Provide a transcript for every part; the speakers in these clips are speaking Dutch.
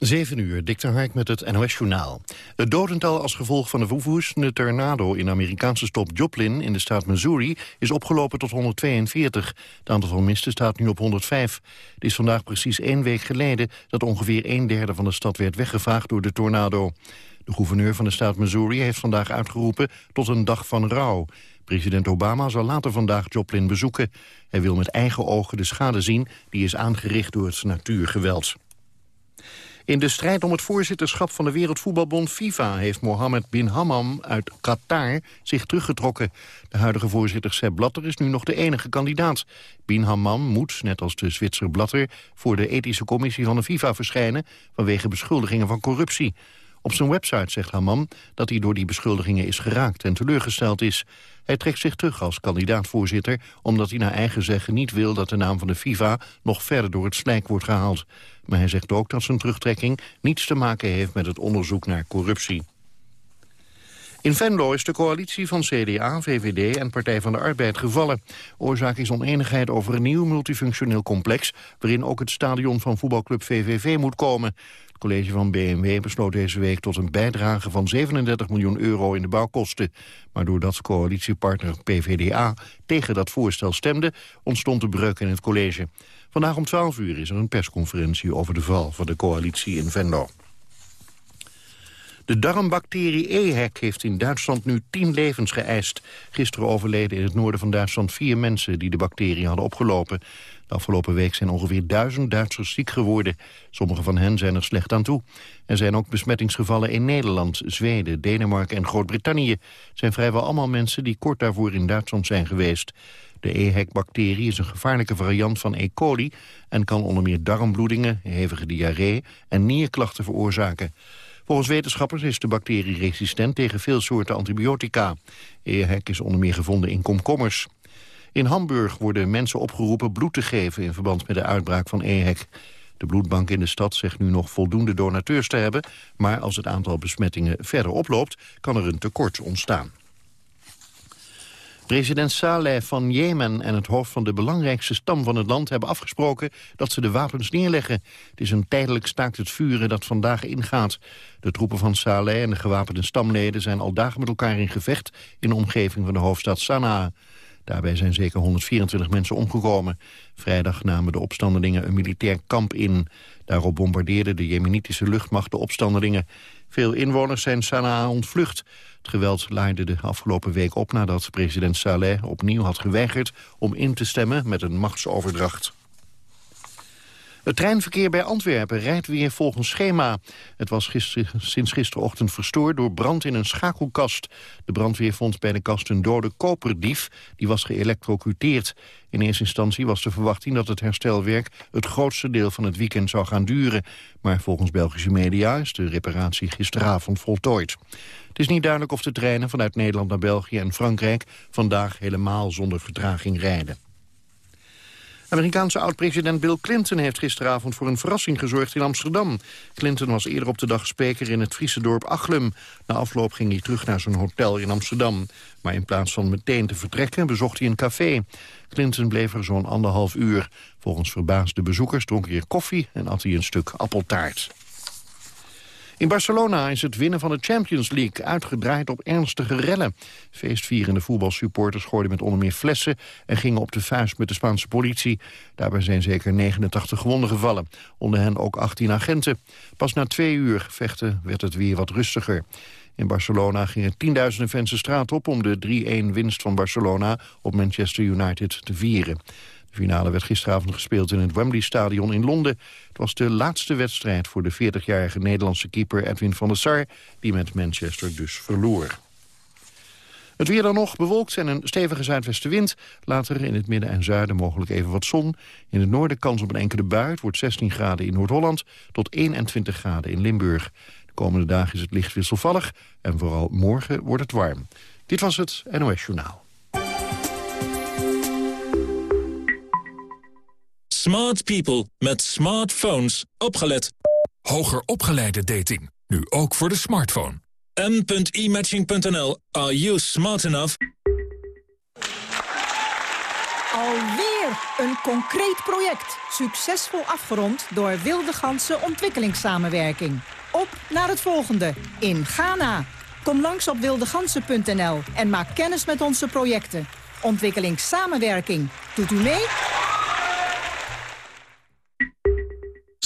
7 uur, Dick Hark met het NOS-journaal. Het dodental als gevolg van de verwoestende tornado in de Amerikaanse stop Joplin in de staat Missouri is opgelopen tot 142. Het aantal vermisten staat nu op 105. Het is vandaag precies één week geleden dat ongeveer een derde van de stad werd weggevaagd door de tornado. De gouverneur van de staat Missouri heeft vandaag uitgeroepen tot een dag van rouw. President Obama zal later vandaag Joplin bezoeken. Hij wil met eigen ogen de schade zien die is aangericht door het natuurgeweld. In de strijd om het voorzitterschap van de Wereldvoetbalbond FIFA... heeft Mohammed bin Hammam uit Qatar zich teruggetrokken. De huidige voorzitter Sepp Blatter is nu nog de enige kandidaat. Bin Hammam moet, net als de Zwitser Blatter... voor de ethische commissie van de FIFA verschijnen... vanwege beschuldigingen van corruptie. Op zijn website zegt Hammam dat hij door die beschuldigingen is geraakt en teleurgesteld is. Hij trekt zich terug als kandidaatvoorzitter omdat hij naar eigen zeggen niet wil dat de naam van de FIFA nog verder door het slijk wordt gehaald. Maar hij zegt ook dat zijn terugtrekking niets te maken heeft met het onderzoek naar corruptie. In Venlo is de coalitie van CDA, VVD en Partij van de Arbeid gevallen. Oorzaak is oneenigheid over een nieuw multifunctioneel complex... waarin ook het stadion van voetbalclub VVV moet komen. Het college van BMW besloot deze week tot een bijdrage van 37 miljoen euro in de bouwkosten. Maar doordat coalitiepartner PVDA tegen dat voorstel stemde... ontstond de breuk in het college. Vandaag om 12 uur is er een persconferentie over de val van de coalitie in Venlo. De darmbacterie EHEC heeft in Duitsland nu tien levens geëist. Gisteren overleden in het noorden van Duitsland vier mensen die de bacterie hadden opgelopen. De afgelopen week zijn ongeveer duizend Duitsers ziek geworden. Sommige van hen zijn er slecht aan toe. Er zijn ook besmettingsgevallen in Nederland, Zweden, Denemarken en Groot-Brittannië. Zijn vrijwel allemaal mensen die kort daarvoor in Duitsland zijn geweest. De EHEC-bacterie is een gevaarlijke variant van E. coli... en kan onder meer darmbloedingen, hevige diarree en nierklachten veroorzaken. Volgens wetenschappers is de bacterie resistent tegen veel soorten antibiotica. EHEC is onder meer gevonden in komkommers. In Hamburg worden mensen opgeroepen bloed te geven... in verband met de uitbraak van EHEC. De bloedbank in de stad zegt nu nog voldoende donateurs te hebben... maar als het aantal besmettingen verder oploopt... kan er een tekort ontstaan. President Saleh van Jemen en het hoofd van de belangrijkste stam van het land... hebben afgesproken dat ze de wapens neerleggen. Het is een tijdelijk staakt het vuren dat vandaag ingaat. De troepen van Saleh en de gewapende stamleden zijn al dagen met elkaar in gevecht... in de omgeving van de hoofdstad Sanaa. Daarbij zijn zeker 124 mensen omgekomen. Vrijdag namen de opstandelingen een militair kamp in. Daarop bombardeerde de jemenitische luchtmacht de opstandelingen. Veel inwoners zijn Sanaa ontvlucht. Het geweld laaide de afgelopen week op nadat president Saleh opnieuw had geweigerd om in te stemmen met een machtsoverdracht. Het treinverkeer bij Antwerpen rijdt weer volgens schema. Het was sinds gisterochtend verstoord door brand in een schakelkast. De brandweer vond bij de kast een dode koperdief. Die was geëlectrocuteerd. In eerste instantie was de verwachting dat het herstelwerk... het grootste deel van het weekend zou gaan duren. Maar volgens Belgische media is de reparatie gisteravond voltooid. Het is niet duidelijk of de treinen vanuit Nederland naar België en Frankrijk... vandaag helemaal zonder vertraging rijden. Amerikaanse oud-president Bill Clinton heeft gisteravond voor een verrassing gezorgd in Amsterdam. Clinton was eerder op de dag spreker in het Friese dorp Achlum. Na afloop ging hij terug naar zijn hotel in Amsterdam. Maar in plaats van meteen te vertrekken bezocht hij een café. Clinton bleef er zo'n anderhalf uur. Volgens verbaasde bezoekers dronk hij koffie en at hij een stuk appeltaart. In Barcelona is het winnen van de Champions League uitgedraaid op ernstige rellen. Feestvierende voetbalsupporters gooiden met onder meer flessen... en gingen op de vuist met de Spaanse politie. Daarbij zijn zeker 89 gewonden gevallen. Onder hen ook 18 agenten. Pas na twee uur vechten werd het weer wat rustiger. In Barcelona gingen tienduizenden fans de straat op... om de 3-1 winst van Barcelona op Manchester United te vieren. De finale werd gisteravond gespeeld in het Wembley Stadion in Londen. Het was de laatste wedstrijd voor de 40-jarige Nederlandse keeper Edwin van der Sar... die met Manchester dus verloor. Het weer dan nog bewolkt en een stevige zuidwestenwind. Later in het midden en zuiden mogelijk even wat zon. In het noorden kans op een enkele bui. Wordt 16 graden in Noord-Holland tot 21 graden in Limburg. De komende dagen is het licht wisselvallig en vooral morgen wordt het warm. Dit was het NOS Journaal. Smart people met smartphones. Opgelet. Hoger opgeleide dating. Nu ook voor de smartphone. m.imatching.nl. Are you smart enough? Alweer een concreet project. Succesvol afgerond door Wilde Ganse Ontwikkelingssamenwerking. Op naar het volgende in Ghana. Kom langs op wildegansen.nl en maak kennis met onze projecten. Ontwikkelingssamenwerking. Doet u mee?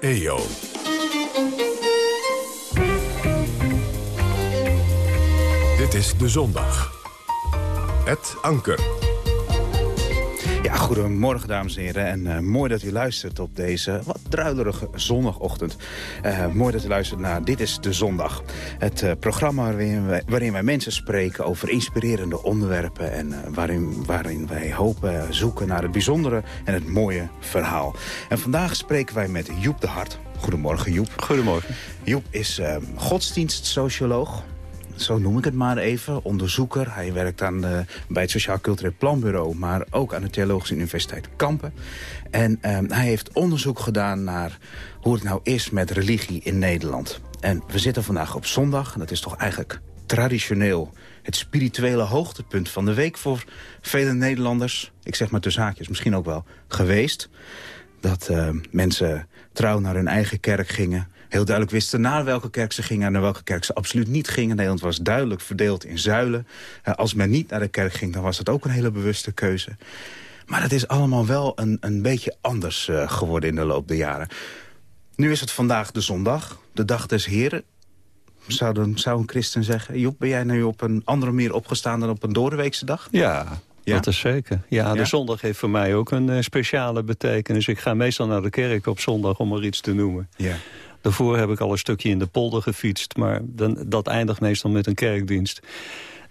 EO. Dit is De Zondag. Het Anker. Ja, goedemorgen dames en heren. En uh, mooi dat u luistert op deze wat druilerige zondagochtend. Uh, mooi dat u luistert naar Dit is de Zondag. Het uh, programma waarin wij, waarin wij, mensen spreken over inspirerende onderwerpen... en waarin, waarin wij hopen zoeken naar het bijzondere en het mooie verhaal. En vandaag spreken wij met Joep de Hart. Goedemorgen Joep. Goedemorgen. Joep is godsdienstsocioloog zo noem ik het maar even, onderzoeker. Hij werkt aan de, bij het Sociaal Cultureel Planbureau... maar ook aan de Theologische Universiteit Kampen. En um, hij heeft onderzoek gedaan naar hoe het nou is met religie in Nederland. En we zitten vandaag op zondag, en dat is toch eigenlijk traditioneel... het spirituele hoogtepunt van de week voor vele Nederlanders. Ik zeg maar tussen haakjes, misschien ook wel geweest. Dat uh, mensen trouw naar hun eigen kerk gingen heel duidelijk wisten naar welke kerk ze gingen... en naar welke kerk ze absoluut niet gingen. Nederland was duidelijk verdeeld in zuilen. Uh, als men niet naar de kerk ging, dan was dat ook een hele bewuste keuze. Maar het is allemaal wel een, een beetje anders uh, geworden in de loop der jaren. Nu is het vandaag de zondag, de dag des heren. Zou, dan, zou een christen zeggen... Joep, ben jij nu op een andere manier opgestaan dan op een doordeweekse dag? Ja, ja. Dat is zeker. Ja, de ja? zondag heeft voor mij ook een uh, speciale betekenis. Ik ga meestal naar de kerk op zondag om er iets te noemen. Ja. Daarvoor heb ik al een stukje in de polder gefietst. Maar dan, dat eindigt meestal met een kerkdienst.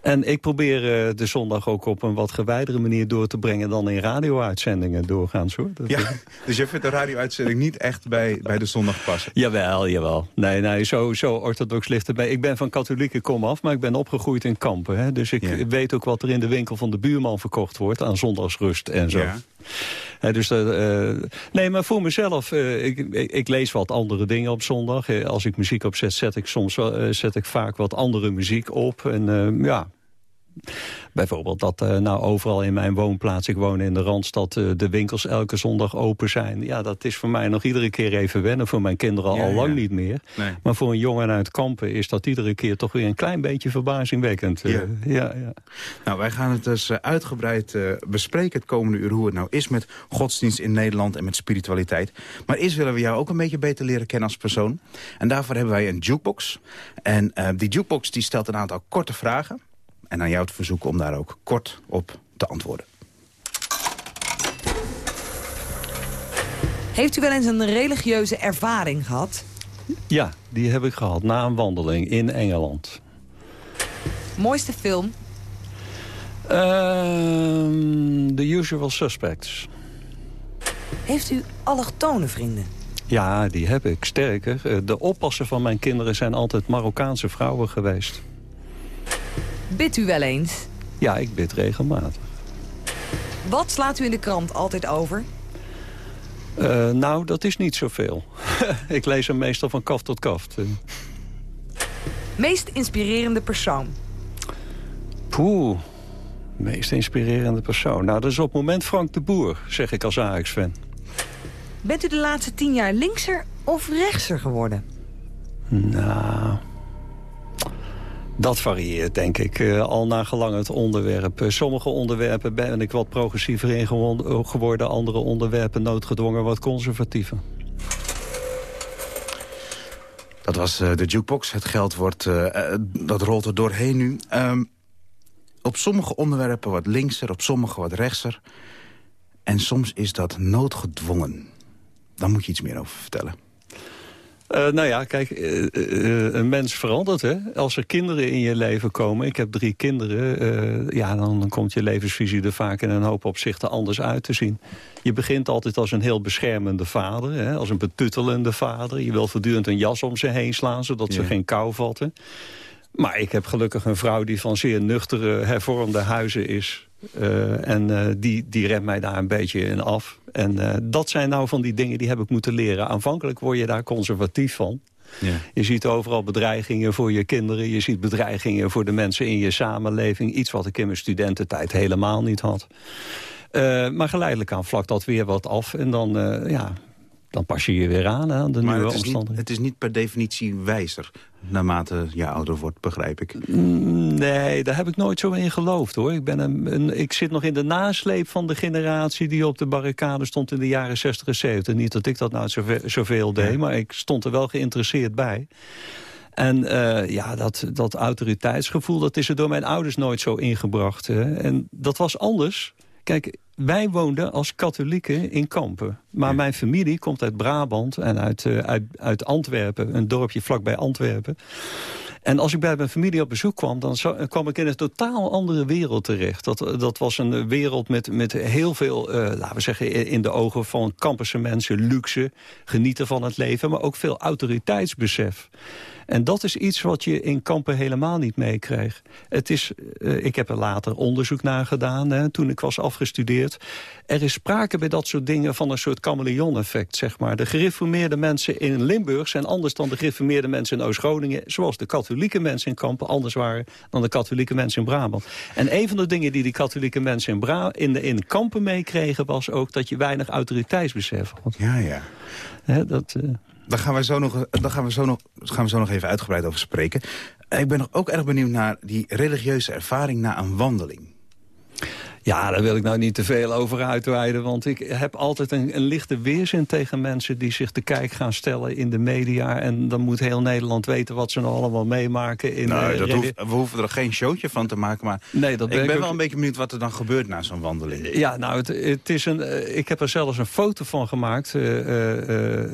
En ik probeer uh, de zondag ook op een wat gewijdere manier door te brengen... dan in radio-uitzendingen doorgaans, hoor. Dat ja, dus je vindt de radio-uitzending niet echt bij, bij de zondag passen? Jawel, jawel. Nee, nee zo, zo orthodox ligt erbij. Ik ben van katholieke kom af, maar ik ben opgegroeid in Kampen. Hè? Dus ik ja. weet ook wat er in de winkel van de buurman verkocht wordt... aan zondagsrust en zo. Ja. Dus uh, nee, maar voor mezelf, uh, ik, ik, ik, lees wat andere dingen op zondag. als ik muziek opzet, zet ik soms zet ik vaak wat andere muziek op. En ja, Bijvoorbeeld dat uh, nou overal in mijn woonplaats, ik woon in de Randstad, uh, de winkels elke zondag open zijn. Ja, dat is voor mij nog iedere keer even wennen. Voor mijn kinderen ja, al lang niet meer. Nee. Maar voor een jongen uit Kampen is dat iedere keer toch weer een klein beetje verbazingwekkend. Ja. Ja, ja. Nou, wij gaan het dus uitgebreid bespreken het komende uur hoe het nou is met godsdienst in Nederland en met spiritualiteit. Maar eerst willen we jou ook een beetje beter leren kennen als persoon. En daarvoor hebben wij een jukebox. En die jukebox die stelt een aantal korte vragen en aan jou te verzoeken om daar ook kort op te antwoorden. Heeft u wel eens een religieuze ervaring gehad? Ja, die heb ik gehad na een wandeling in Engeland. Mooiste film? Uh, the Usual Suspects. Heeft u allochtone vrienden? Ja, die heb ik. Sterker, de oppassen van mijn kinderen zijn altijd Marokkaanse vrouwen geweest. Bidt u wel eens? Ja, ik bid regelmatig. Wat slaat u in de krant altijd over? Uh, nou, dat is niet zoveel. ik lees hem meestal van kaf tot kaf. Meest inspirerende persoon? Poeh, meest inspirerende persoon. Nou, dat is op het moment Frank de Boer, zeg ik als Ajax-fan. Bent u de laatste tien jaar linkser of rechtser geworden? Nou, dat varieert, denk ik, uh, al naar gelang het onderwerp. Uh, sommige onderwerpen ben ik wat progressiever in geworden... andere onderwerpen noodgedwongen wat conservatiever. Dat was de jukebox. Het geld wordt, dat rolt er doorheen nu. Um, op sommige onderwerpen wat linkser, op sommige wat rechtser. En soms is dat noodgedwongen. Daar moet je iets meer over vertellen. Uh, nou ja, kijk, uh, uh, een mens verandert, hè. Als er kinderen in je leven komen, ik heb drie kinderen... ja, dan, dan, komt je levensvisie er vaak in een hoop opzichten anders uit te zien. Je begint altijd als een heel beschermende vader, hè, als een betuttelende vader. Je wil voortdurend een jas om ze heen slaan, zodat ze geen kou vatten. Maar ik heb gelukkig een vrouw die van zeer nuchtere, hervormde huizen is. Uh, en uh, die, die remt mij daar een beetje in af. En uh, dat zijn nou van die dingen die heb ik moeten leren. Aanvankelijk word je daar conservatief van. Ja. Je ziet overal bedreigingen voor je kinderen. Je ziet bedreigingen voor de mensen in je samenleving. Iets wat ik in mijn studententijd helemaal niet had. maar geleidelijk aan vlak dat weer wat af. En dan, ja, dan pas je je weer aan aan de maar nieuwe omstandigheden. het is niet per definitie wijzer naarmate je ouder wordt, begrijp ik. Mm, nee, daar heb ik nooit zo in geloofd, hoor. Ik, ben een, een, ik zit nog in de nasleep van de generatie die op de barricade stond in de jaren 60 en 70. Niet dat ik dat nou zoveel, zoveel deed, maar ik stond er wel geïnteresseerd bij. En uh, ja, dat, dat autoriteitsgevoel, dat is er door mijn ouders nooit zo ingebracht. Hè. En dat was anders. Kijk, wij woonden als katholieken in Kampen. Maar mijn familie komt uit Brabant en uit, uh, uit, uit Antwerpen. Een dorpje vlakbij Antwerpen. En als ik bij mijn familie op bezoek kwam... dan kwam ik in een totaal andere wereld terecht. Dat, dat was een wereld met, met heel veel, uh, laten we zeggen... in de ogen van Kampense mensen, luxe, genieten van het leven... maar ook veel autoriteitsbesef. En dat is iets wat je in kampen helemaal niet meekreeg. Het is, uh, ik heb er later onderzoek naar gedaan, hè, toen ik was afgestudeerd. Er is sprake bij dat soort dingen van een soort chameleon-effect, zeg maar. De gereformeerde mensen in Limburg zijn anders dan de gereformeerde mensen in Oost-Groningen... zoals de katholieke mensen in kampen anders waren dan de katholieke mensen in Brabant. En een van de dingen die die katholieke mensen in, Bra in, de, in kampen meekregen... was ook dat je weinig autoriteitsbesef had. Ja, ja. Hè, dat... Uh, daar gaan we zo nog, daar gaan we zo nog, gaan we zo nog even uitgebreid over spreken. Ik ben nog ook erg benieuwd naar die religieuze ervaring na een wandeling. Ja, daar wil ik nou niet te veel over uitweiden. Want ik heb altijd een, een, lichte weerzin tegen mensen... die zich te kijk gaan stellen in de media. En dan moet heel Nederland weten wat ze nou allemaal meemaken. In, nou, uh, dat hoeft, we hoeven er geen showtje van te maken. Maar nee, dat ik ben wel een beetje benieuwd wat er dan gebeurt na zo'n wandeling. Ja, nou, het, het is een, uh, ik heb er zelfs een foto van gemaakt... Uh,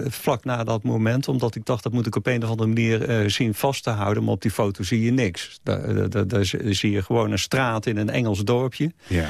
vlak na dat moment. Omdat ik dacht, dat moet ik op een of andere manier zien vast te houden. Maar op die foto zie je niks. Daar, daar, daar zie je gewoon een straat in een Engels dorpje. Ja.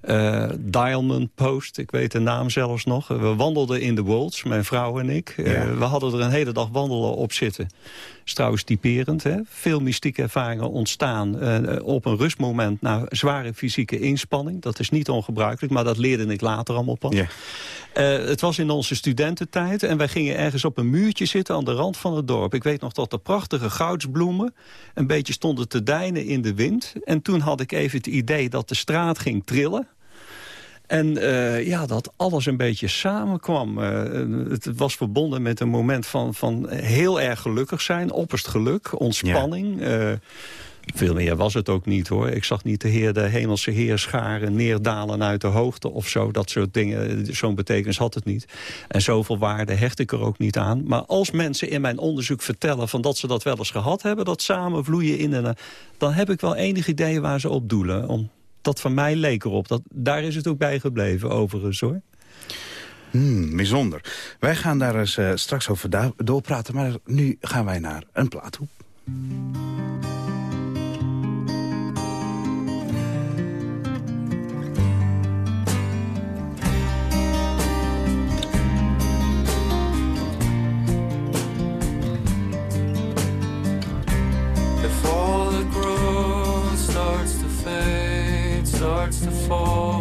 Uh, Diamond Post, ik weet de naam zelfs nog. We wandelden in de Wolds, mijn vrouw en ik. Uh, we hadden er een hele dag wandelen op zitten. is trouwens typerend. Hè? Veel mystieke ervaringen ontstaan uh, op een rustmoment... na zware fysieke inspanning. Dat is niet ongebruikelijk, maar dat leerde ik later allemaal pas. Ja. het was in onze studententijd en wij gingen ergens op een muurtje zitten... aan de rand van het dorp. Ik weet nog dat de prachtige goudsbloemen... een beetje stonden te deinen in de wind. En toen had ik even het idee dat de straat ging trillen... En uh, ja, dat alles een beetje samenkwam. Uh, het was verbonden met een moment van, van heel erg gelukkig zijn. Opperst geluk, ontspanning. Ja. Uh, veel meer was het ook niet hoor. Ik zag niet de heer, de hemelse heer scharen neerdalen uit de hoogte of zo. Dat soort dingen, zo'n betekenis had het niet. En zoveel waarde hecht ik er ook niet aan. Maar als mensen in mijn onderzoek vertellen van dat ze dat wel eens gehad hebben... dat samenvloeien in en dan heb ik wel enig idee waar ze op doelen. Om dat van mij leek erop. Dat, daar is het ook bij gebleven, overigens, hoor. Hmm, bijzonder. Wij gaan daar eens uh, straks over doorpraten, maar nu gaan wij naar een plaat. to fall.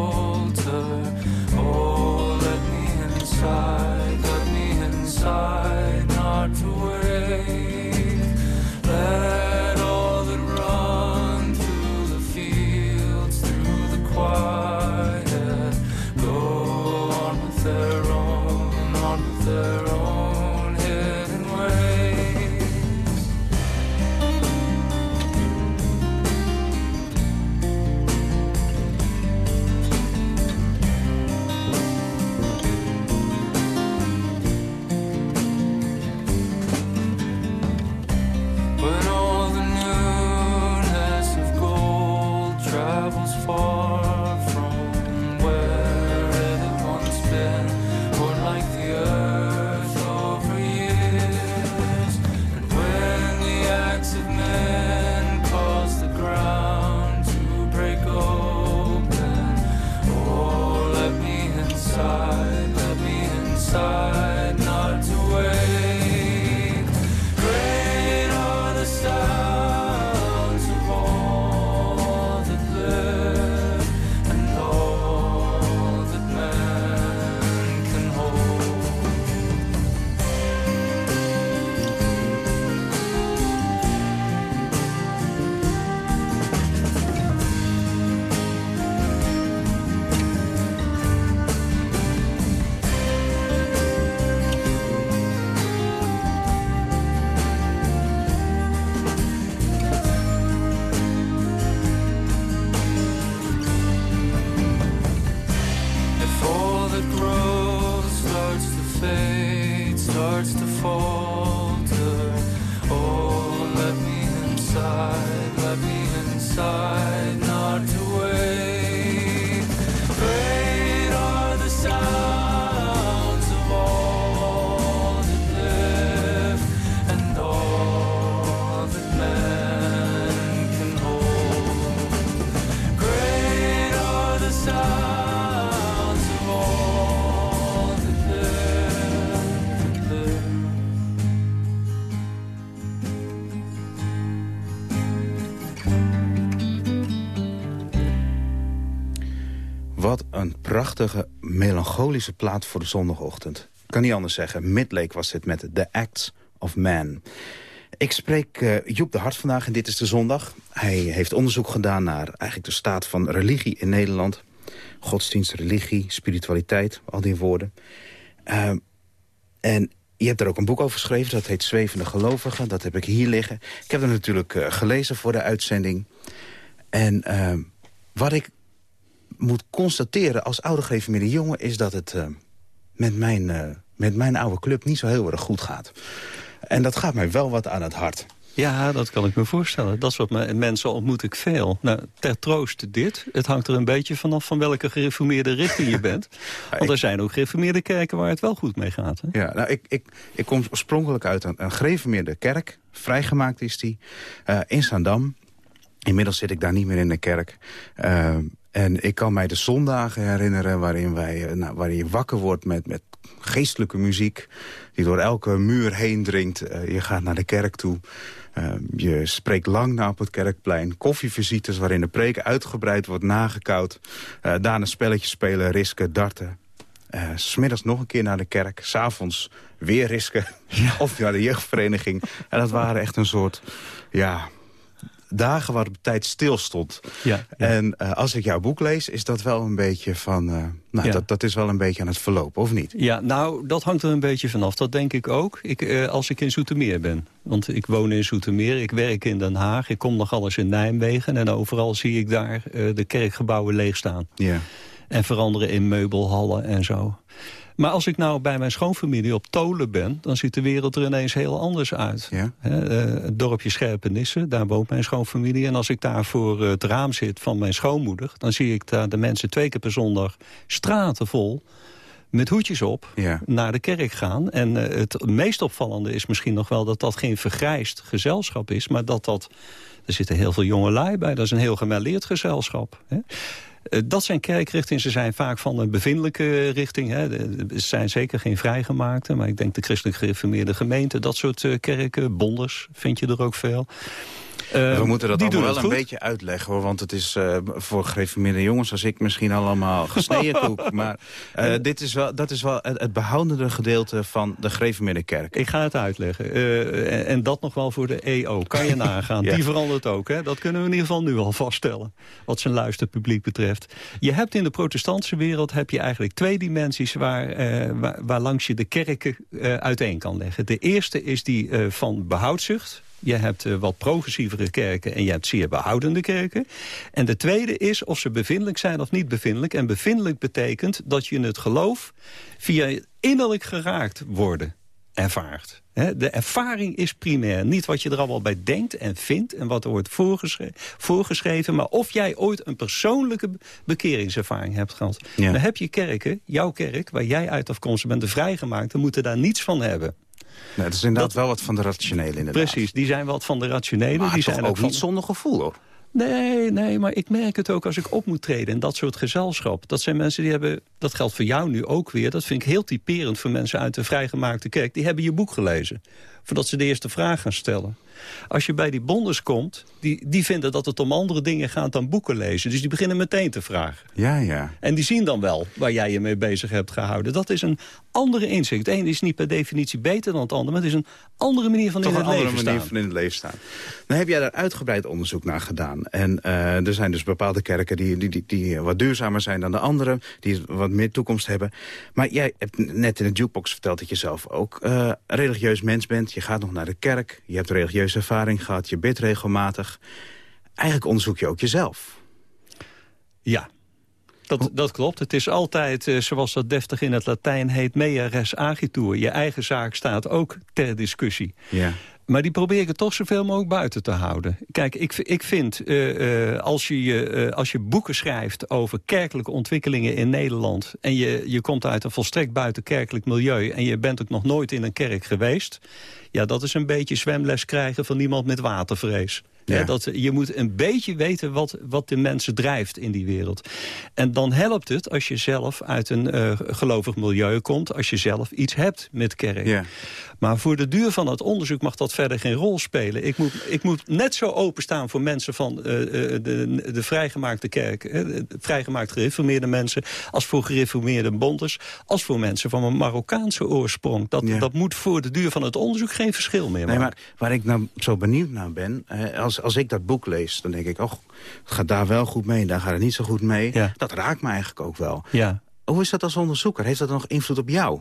Prachtige, melancholische plaat voor de zondagochtend. Kan niet anders zeggen. Midlake was dit met The Acts of Man. Ik spreek uh, Joep de Hart vandaag en dit is de zondag. Hij heeft onderzoek gedaan naar eigenlijk de staat van religie in Nederland. Godsdienst, religie, spiritualiteit, al die woorden. Uh, en je hebt er ook een boek over geschreven, dat heet Zwevende Gelovigen. Dat heb ik hier liggen. Ik heb het natuurlijk uh, gelezen voor de uitzending. En wat ik moet constateren als oude gereformeerde jongen... is dat het met, mijn, met mijn oude club niet zo heel erg goed gaat. En dat gaat mij wel wat aan het hart. Ja, dat kan ik me voorstellen. Dat soort mensen ontmoet ik veel. Nou, ter troost dit. Het hangt er een beetje vanaf van welke gereformeerde richting je bent. Want er zijn ook gereformeerde kerken waar het wel goed mee gaat. Hè? Ja, nou, ik, ik, ik kom oorspronkelijk uit een, een gereformeerde kerk. Vrijgemaakt is die. Uh, in Zandam. Inmiddels zit ik daar niet meer in de kerk. Uh, en ik kan mij de zondagen herinneren waarin, wij, eh, nou, waarin je wakker wordt met, met geestelijke muziek... die door elke muur heen dringt. Uh, je gaat naar de kerk toe. Uh, je spreekt lang na op het kerkplein. Koffievisites waarin de preek uitgebreid wordt nagekoud. Uh, daarna spelletjes spelen, risken, darten. Uh, smiddags nog een keer naar de kerk. S'avonds weer risken. Ja. Of naar de jeugdvereniging. En dat waren echt een soort... ja, dagen waarop de tijd stilstond. Ja, ja. En uh, als ik jouw boek lees, is dat wel een beetje van... Uh, nou, ja. dat, dat is wel een beetje aan het verlopen, of niet? Ja, nou, dat hangt er een beetje vanaf. Dat denk ik ook. Ik, uh, als ik in Zoetermeer ben. Want ik woon in Zoetermeer, ik werk in Den Haag. Ik kom nog alles in Nijmegen. En overal zie ik daar de kerkgebouwen leeg staan. Ja. En veranderen in meubelhallen en zo. Maar als ik nou bij mijn schoonfamilie op Tolen ben... dan ziet de wereld er ineens heel anders uit. Ja? het dorpje Scherpenisse, daar woont mijn schoonfamilie. En als ik daar voor het raam zit van mijn schoonmoeder... dan zie ik daar de mensen twee keer per zondag straten vol met hoedjes op ja. naar de kerk gaan. En uh, het meest opvallende is misschien nog wel dat dat geen vergrijsd gezelschap is... maar dat dat... Er zitten heel veel jonge lui bij, dat is een heel gemêleerd gezelschap. Hè? Uh, dat zijn kerkrichtingen. Ze zijn vaak van een bevindelijke richting. Hè. Ze zijn zeker geen vrijgemaakte. Maar ik denk de christelijk gereformeerde gemeente. Dat soort uh, kerken. Bonders vind je er ook veel. Uh, we moeten dat allemaal wel een beetje uitleggen, hoor, want het is uh, voor gereformeerde jongens als ik misschien allemaal gesneden koek. Maar uh, dit is wel, dat is wel het, het behoudende gedeelte van de gereformeerde kerk. Ik ga het uitleggen. En, en, dat nog wel voor de EO. Kan je nagaan. ja. Die verandert ook. Hè? Dat kunnen we in ieder geval nu al vaststellen. Wat zijn luisterpubliek betreft. Je hebt in de protestantse wereld heb je eigenlijk twee dimensies waar, waar, waar langs je de kerken uiteen kan leggen. De eerste is die van behoudzucht je hebt uh, wat progressievere kerken en je hebt zeer behoudende kerken. En de tweede is of ze bevindelijk zijn of niet bevindelijk. En bevindelijk betekent dat je het geloof via innerlijk geraakt worden ervaart. De ervaring is primair. Niet wat je er allemaal bij denkt en vindt en wat er wordt voorgeschreven, voorgeschreven maar of jij ooit een persoonlijke bekeringservaring hebt gehad. Ja. Dan heb je kerken, jouw kerk, waar jij uit afkomstig bent, de vrijgemaakte, moeten daar niets van hebben. Nee, dat is inderdaad dat, wel wat van de rationele inderdaad. Precies, die zijn wat van de rationele. Maar die zijn ook, ook van... niet zonder gevoel hoor. Nee, nee, maar ik merk het ook als ik op moet treden in dat soort gezelschap. Dat zijn mensen die hebben, dat geldt voor jou nu ook weer... dat vind ik heel typerend voor mensen uit de vrijgemaakte kerk... die hebben je boek gelezen, voordat ze de eerste vraag gaan stellen. Als je bij die bonders komt, die, die vinden dat het om andere dingen gaat dan boeken lezen. Dus die beginnen meteen te vragen. Ja, ja. En die zien dan wel waar jij je mee bezig hebt gehouden. Dat is een andere inzicht. Het ene is niet per definitie beter dan het andere... maar het is een andere manier van Toch in het leven staan. een andere manier van in het leven staan. Dan heb jij daar uitgebreid onderzoek naar gedaan. En uh, er zijn dus bepaalde kerken die, die, die, die, wat duurzamer zijn dan de andere... die wat meer toekomst hebben. Maar jij hebt net in de jukebox verteld dat je zelf ook uh, religieus mens bent. Je gaat nog naar de kerk, je hebt religieuze ervaring gehad, je bidt regelmatig. Eigenlijk onderzoek je ook jezelf. Ja, dat, dat klopt. Het is altijd, uh, zoals dat deftig in het Latijn heet... mea res agitur. Je eigen zaak staat ook ter discussie. Ja. Maar die probeer ik toch zoveel mogelijk buiten te houden. Kijk, ik, ik vind, uh, uh, als, je, uh, als je boeken schrijft over kerkelijke ontwikkelingen in Nederland... en je, je komt uit een volstrekt buitenkerkelijk milieu... en je bent ook nog nooit in een kerk geweest... ja, dat is een beetje zwemles krijgen van iemand met watervrees. Ja. Dat, je moet een beetje weten wat, wat de mensen drijft in die wereld. En dan helpt het als je zelf uit een uh, gelovig milieu komt... als je zelf iets hebt met kerk. Ja. Maar voor de duur van het onderzoek mag dat verder geen rol spelen. Ik moet, ik moet net zo openstaan voor mensen van uh, de, de vrijgemaakte kerk... Uh, vrijgemaakt gereformeerde mensen... als voor gereformeerde bonders... als voor mensen van een Marokkaanse oorsprong. Dat, Ja. dat moet voor de duur van het onderzoek geen verschil meer Nee, maken. maar waar ik nou zo benieuwd naar ben... eh, als, als ik dat boek lees, dan denk ik... oh, het gaat daar wel goed mee, daar gaat het niet zo goed mee. Ja. Dat raakt me eigenlijk ook wel. Ja. Hoe is dat als onderzoeker? Heeft dat nog invloed op jou?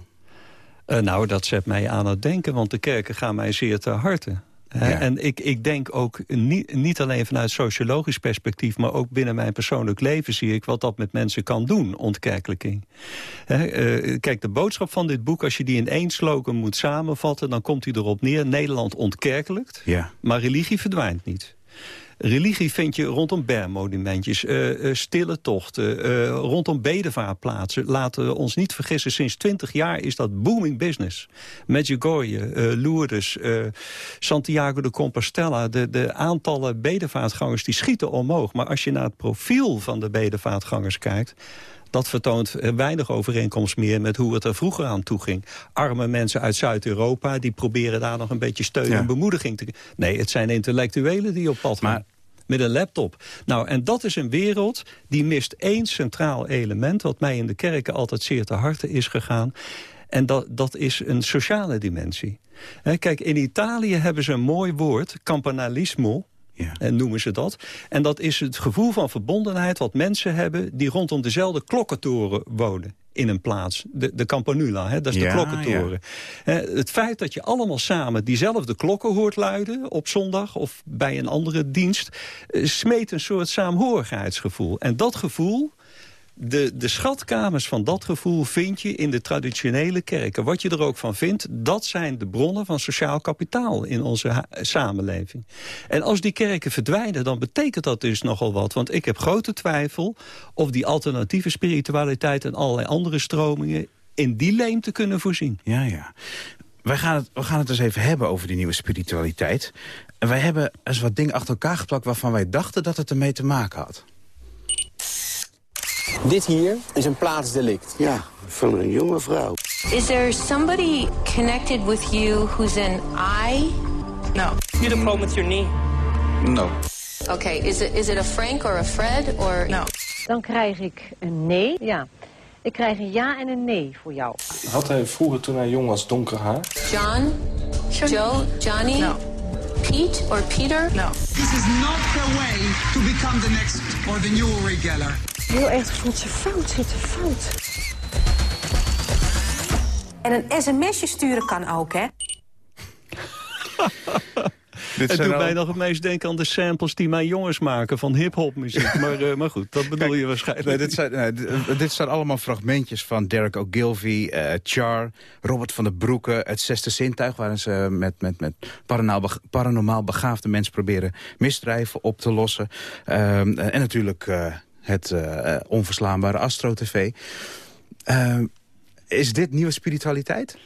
Eh, nou, dat zet mij aan het denken, want de kerken gaan mij zeer ter harte. Ja. En ik, ik denk ook niet, niet alleen vanuit sociologisch perspectief... maar ook binnen mijn persoonlijk leven zie ik wat dat met mensen kan doen, ontkerkelijking. Hè, eh, kijk, de boodschap van dit boek, als je die in één slogan moet samenvatten... dan komt hij erop neer, Nederland ontkerkelijkt, Ja. maar religie verdwijnt niet. Religie vind je rondom bermmonumentjes, eh, eh, stille tochten, eh, rondom bedevaartplaatsen. Laten we ons niet vergissen, sinds 20 jaar is dat booming business. Medjugorje, eh, Lourdes, Santiago de Compostela. De, de aantallen bedevaartgangers die schieten omhoog. Maar als je naar het profiel van de bedevaartgangers kijkt... Dat vertoont eh, weinig overeenkomst meer met hoe het er vroeger aan toe ging. Arme mensen uit Zuid-Europa die proberen daar nog een beetje steun Ja. en bemoediging te... Nee, het zijn intellectuelen die op pad gaan. Met een laptop. Nou, en dat is een wereld die mist één centraal element... wat mij in de kerken altijd zeer te harte is gegaan. En dat, dat is een sociale dimensie. Kijk, in Italië hebben ze een mooi woord, campanalismo... Ja. En noemen ze dat. En dat is het gevoel van verbondenheid wat mensen hebben... die rondom dezelfde klokkentoren wonen in een plaats. De, de campanula, hè, dat is Ja, de klokkentoren. Het feit dat je allemaal samen diezelfde klokken hoort luiden... op zondag of bij een andere dienst... eh, smeet een soort saamhorigheidsgevoel. En dat gevoel... De, de schatkamers van dat gevoel vind je in de traditionele kerken. Wat je er ook van vindt, dat zijn de bronnen van sociaal kapitaal in onze samenleving. En als die kerken verdwijnen, dan betekent dat dus nogal wat. Want ik heb grote twijfel of die alternatieve spiritualiteit en allerlei andere stromingen in die leemte kunnen voorzien. Ja, ja. Wij gaan het, we gaan het dus even hebben over die nieuwe spiritualiteit. En wij hebben eens wat dingen achter elkaar geplakt... waarvan wij dachten dat het ermee te maken had. Dit hier is een plaatsdelict. Ja, van een jonge vrouw. Is there somebody connected with you who's an I? No. You the problem with your knee? No. Okay, is it, is it a Frank or a Fred or... No. Dan krijg ik een nee, ja. Ik krijg een ja en een nee voor jou. Had hij vroeger toen hij jong was donker haar? John? Joe? Johnny? No. Pete or Peter? No. This is not the way to become the next or the new Uri Geller. Heel erg vond ze fout zitten, fout. En een sms'je sturen kan ook, hè? Het doet al- mij nog het meest denken aan de samples die mijn jongens maken van hip-hop muziek. maar, eh, maar goed, dat bedoel je waarschijnlijk. Nee, dit, zijn, nee, dit- zijn allemaal fragmentjes van Derek O'Gilvy, eh, Char, Robert van der Broeke, het zesde zintuig, waarin ze met, met, met paranormaal, bega- paranormaal begaafde mensen proberen misdrijven op te lossen. Ehm, eh, en natuurlijk eh, het eh, eh, onverslaanbare Astro TV. Ehm, is dit nieuwe spiritualiteit?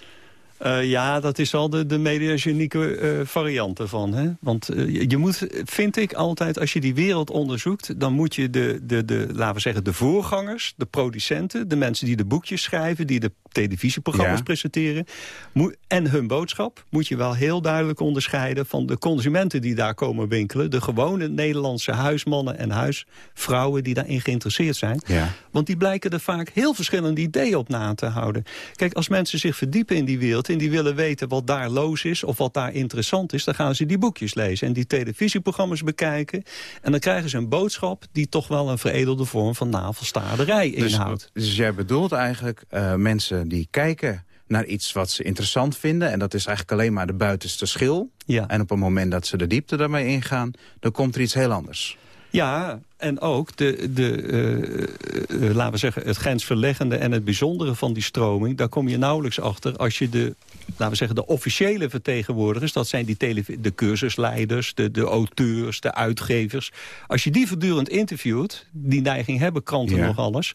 Eh, ja, dat is al de, de mediagenieke eh variant ervan. Hè? Want eh, je- je moet, vind ik altijd, als je die wereld onderzoekt... dan moet je de, de, de, laten we zeggen, de voorgangers, de producenten... de mensen die de boekjes schrijven, die de televisieprogramma's Ja. presenteren... moet- en hun boodschap moet je wel heel duidelijk onderscheiden... van de consumenten die daar komen winkelen. De gewone Nederlandse huismannen en huisvrouwen... die daarin geïnteresseerd zijn. Ja. Want die blijken er vaak heel verschillende ideeën op na te houden. Kijk, als mensen zich verdiepen in die wereld... en die willen weten wat daar loos is of wat daar interessant is... dan gaan ze die boekjes lezen en die televisieprogramma's bekijken. En dan krijgen ze een boodschap die toch wel een veredelde vorm van navelstaarderij Dus, inhoudt. dus jij bedoelt eigenlijk eh, mensen die kijken naar iets wat ze interessant vinden... en dat is eigenlijk alleen maar de buitenste schil. Ja. En op het moment dat ze de diepte daarmee ingaan... dan komt er iets heel anders. Ja, en ook de, de, eh, eh, laten we zeggen, het grensverleggende en het bijzondere van die stroming... daar kom je nauwelijks achter als je de, laten we zeggen, de officiële vertegenwoordigers... dat zijn die de cursusleiders, de, de auteurs, de uitgevers... als je die voortdurend interviewt, die neiging hebben kranten Ja. nog alles...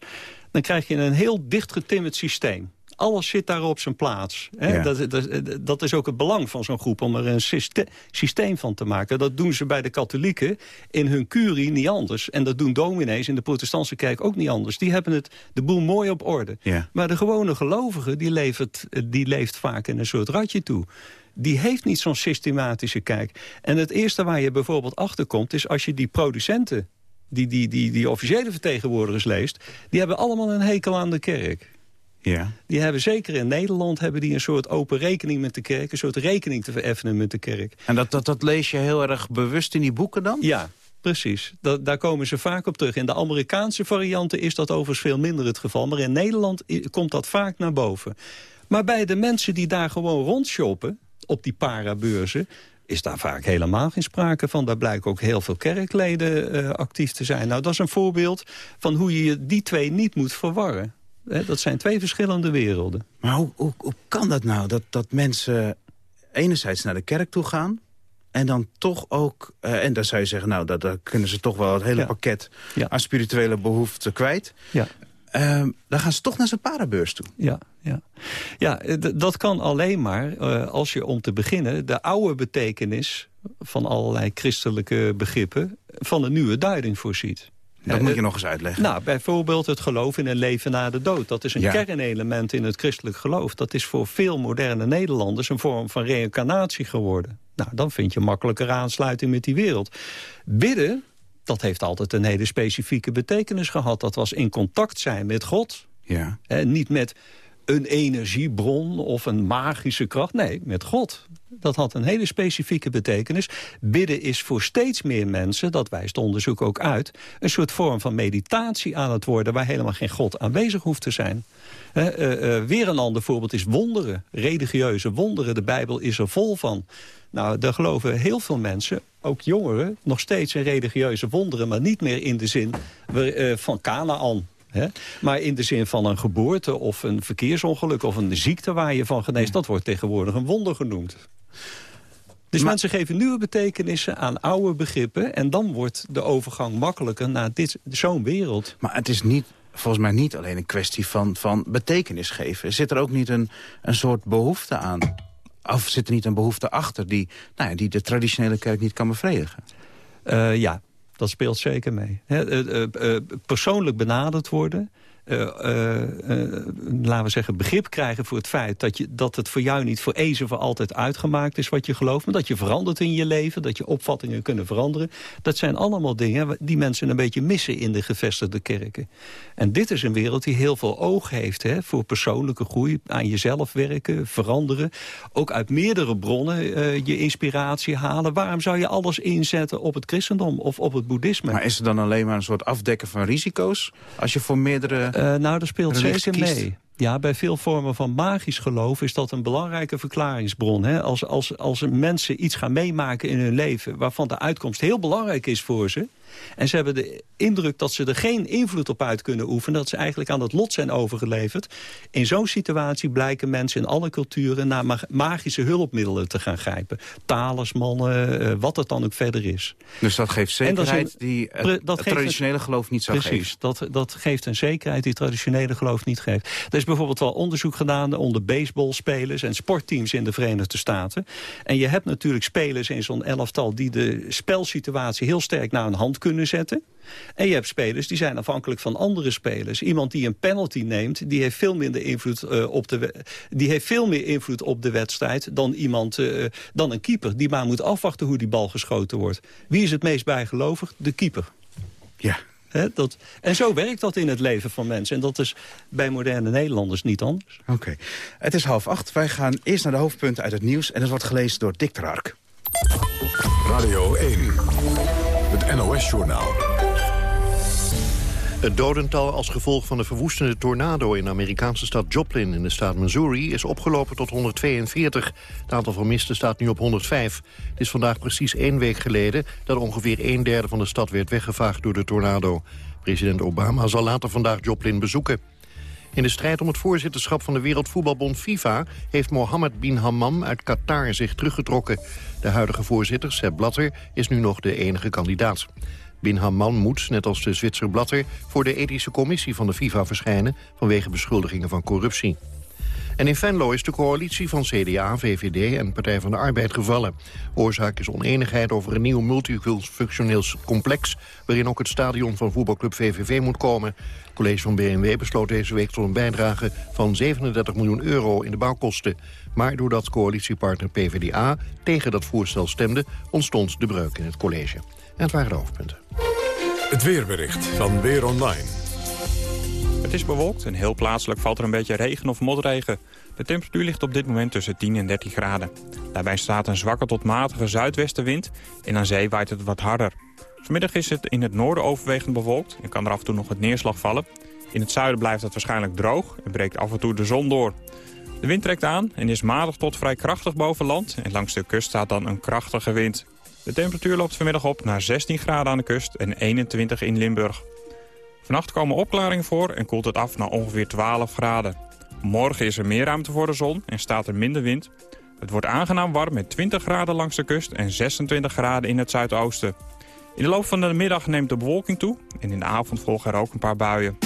dan krijg je een heel dichtgetimmerd systeem. Alles zit daar op zijn plaats. Hè? Ja. Dat, dat, dat is ook het belang van zo'n groep om er een syste- systeem van te maken. Dat doen ze bij de katholieken in hun curie niet anders. En dat doen dominees in de protestantse kerk ook niet anders. Die hebben het de boel mooi op orde. Ja. Maar de gewone gelovige die leeft, die leeft vaak in een soort ratje toe die heeft niet zo'n systematische kijk. En het eerste waar je bijvoorbeeld achter komt... is als je die producenten, die, die, die, die officiële vertegenwoordigers leest... die hebben allemaal een hekel aan de kerk. Ja. Die hebben zeker in Nederland hebben die een soort open rekening met de kerk... een soort rekening te vereffenen met de kerk. En dat, dat, dat lees je heel erg bewust in die boeken dan? Ja, precies. Dat, daar komen ze vaak op terug. In de Amerikaanse varianten is dat overigens veel minder het geval. Maar in Nederland komt dat vaak naar boven. Maar bij de mensen die daar gewoon rondshoppen... op die parabeurzen is daar vaak helemaal geen sprake van. Daar blijken ook heel veel kerkleden eh, actief te zijn. Nou, dat is een voorbeeld van hoe je die twee niet moet verwarren. Dat zijn twee verschillende werelden. Maar hoe, hoe, hoe kan dat nou? Dat, dat mensen enerzijds naar de kerk toe gaan... en dan toch ook... eh, en dan zou je zeggen, nou, dat, dan kunnen ze toch wel het hele Ja. pakket... Ja. aan spirituele behoeften kwijt. Ja. Ehm, dan gaan ze toch naar zijn parabeurs toe. Ja, ja. ja eh, dat kan alleen maar eh, als je om te beginnen... de oude betekenis van allerlei christelijke begrippen... van een nieuwe duiding voorziet. Dat Eh, moet je eh, nog eens uitleggen. Nou, bijvoorbeeld het geloof in een leven na de dood. Dat is een Ja. kernelement in het christelijk geloof. Dat is voor veel moderne Nederlanders een vorm van reïncarnatie geworden. Nou, dan vind je makkelijker aansluiting met die wereld. Bidden, dat heeft altijd een hele specifieke betekenis gehad. Dat was in contact zijn met God. Ja. En niet met een energiebron of een magische kracht. Nee, met God. Dat had een hele specifieke betekenis. Bidden is voor steeds meer mensen, dat wijst onderzoek ook uit... een soort vorm van meditatie aan het worden... waar helemaal geen God aanwezig hoeft te zijn. Hè, eh, eh, weer een ander voorbeeld is wonderen. Religieuze wonderen. De Bijbel is er vol van. Nou, daar geloven heel veel mensen, ook jongeren... nog steeds in religieuze wonderen... maar niet meer in de zin eh, van Canaan. Hè? Maar in de zin van een geboorte of een verkeersongeluk... of een ziekte waar je van geneest... dat wordt tegenwoordig een wonder genoemd. Dus mensen geven nieuwe betekenissen aan oude begrippen... en dan wordt de overgang makkelijker naar dit- zo'n wereld. Maar het is niet, volgens mij niet alleen een kwestie van, van betekenis geven. Zit er ook niet een, een soort behoefte aan? Of zit er niet een behoefte achter die, nou ja, die de traditionele kerk niet kan bevredigen? Eh, ja, dat speelt zeker mee. Eh, eh, eh, persoonlijk benaderd worden... eh, eh, eh, laten we zeggen, begrip krijgen voor het feit... Dat, je, dat het voor jou niet voor ezen voor altijd uitgemaakt is wat je gelooft... maar dat je verandert in je leven, dat je opvattingen kunnen veranderen. Dat zijn allemaal dingen die mensen een beetje missen in de gevestigde kerken. En dit is een wereld die heel veel oog heeft hè, voor persoonlijke groei... aan jezelf werken, veranderen. Ook uit meerdere bronnen je inspiratie halen. Waarom zou je alles inzetten op het christendom of op het boeddhisme? Maar is er dan alleen maar een soort afdekken van risico's... als je voor meerdere Eh, nou, dat speelt zeker mee. Ja, bij veel vormen van magisch geloof is dat een belangrijke verklaringsbron. Hè? Als, als, als mensen iets gaan meemaken in hun leven... waarvan de uitkomst heel belangrijk is voor ze... en ze hebben de indruk dat ze er geen invloed op uit kunnen oefenen... dat ze eigenlijk aan het lot zijn overgeleverd... in zo'n situatie blijken mensen in alle culturen... naar mag- magische hulpmiddelen te gaan grijpen. Talismannen, eh, wat het dan ook verder is. Dus dat geeft dat zekerheid een- die het, dat traditionele geloof niet zou Precies, geven. dat, dat geeft een zekerheid die traditionele geloof niet geeft. Er is bijvoorbeeld wel onderzoek gedaan onder baseballspelers en sportteams in de Verenigde Staten. En je hebt natuurlijk spelers in zo'n elftal die de spelsituatie heel sterk naar een hand kunnen zetten. En je hebt spelers die zijn afhankelijk van andere spelers. Iemand die een penalty neemt, die heeft veel minder invloed eh, op de die heeft veel meer invloed op de wedstrijd dan iemand eh, dan een keeper die maar moet afwachten hoe die bal geschoten wordt. Wie is het meest bijgelovig? De keeper. Ja. Hè, dat, en zo werkt dat in het leven van mensen. En dat is bij moderne Nederlanders niet anders. Oké. Het is half acht. Wij gaan eerst naar de hoofdpunten uit het nieuws. En dat wordt gelezen door Dick Terark. Radio 1, het NOS-journaal. Het dodental als gevolg van de verwoestende tornado in de Amerikaanse stad Joplin in de staat Missouri is opgelopen tot 142. Het aantal vermisten staat nu op 105. Het is vandaag precies één week geleden dat ongeveer een derde van de stad werd weggevaagd door de tornado. President Obama zal later vandaag Joplin bezoeken. In de strijd om het voorzitterschap van de Wereldvoetbalbond FIFA... heeft Mohammed bin Hammam uit Qatar zich teruggetrokken. De huidige voorzitter, Sepp Blatter, is nu nog de enige kandidaat. Bin Hammam moet, net als de Zwitser Blatter... voor de ethische commissie van de FIFA verschijnen... vanwege beschuldigingen van corruptie. En in Venlo is de coalitie van CDA, VVD en Partij van de Arbeid gevallen. Oorzaak is oneenigheid over een nieuw multifunctioneel complex... waarin ook het stadion van voetbalclub VVV moet komen. Het college van BMW besloot deze week tot een bijdrage van 37 miljoen euro in de bouwkosten. Maar doordat coalitiepartner PvdA tegen dat voorstel stemde... ontstond de breuk in het college. En het waren de hoofdpunten. Het weerbericht van Weer Online. Het is bewolkt en heel plaatselijk valt er een beetje regen of motregen. De temperatuur ligt op dit moment tussen 10 en 13 graden. Daarbij staat een zwakke tot matige zuidwestenwind en aan zee waait het wat harder. Vanmiddag is het in het noorden overwegend bewolkt en kan er af en toe nog het neerslag vallen. In het zuiden blijft het waarschijnlijk droog en breekt af en toe de zon door. De wind trekt aan en is matig tot vrij krachtig boven land en langs de kust staat dan een krachtige wind. De temperatuur loopt vanmiddag op naar 16 graden aan de kust en 21 in Limburg. Vannacht komen opklaringen voor en koelt het af naar ongeveer 12 graden. Morgen is er meer ruimte voor de zon en staat er minder wind. Het wordt aangenaam warm met 20 graden langs de kust en 26 graden in het zuidoosten. In de loop van de middag neemt de bewolking toe en in de avond volgen er ook een paar buien.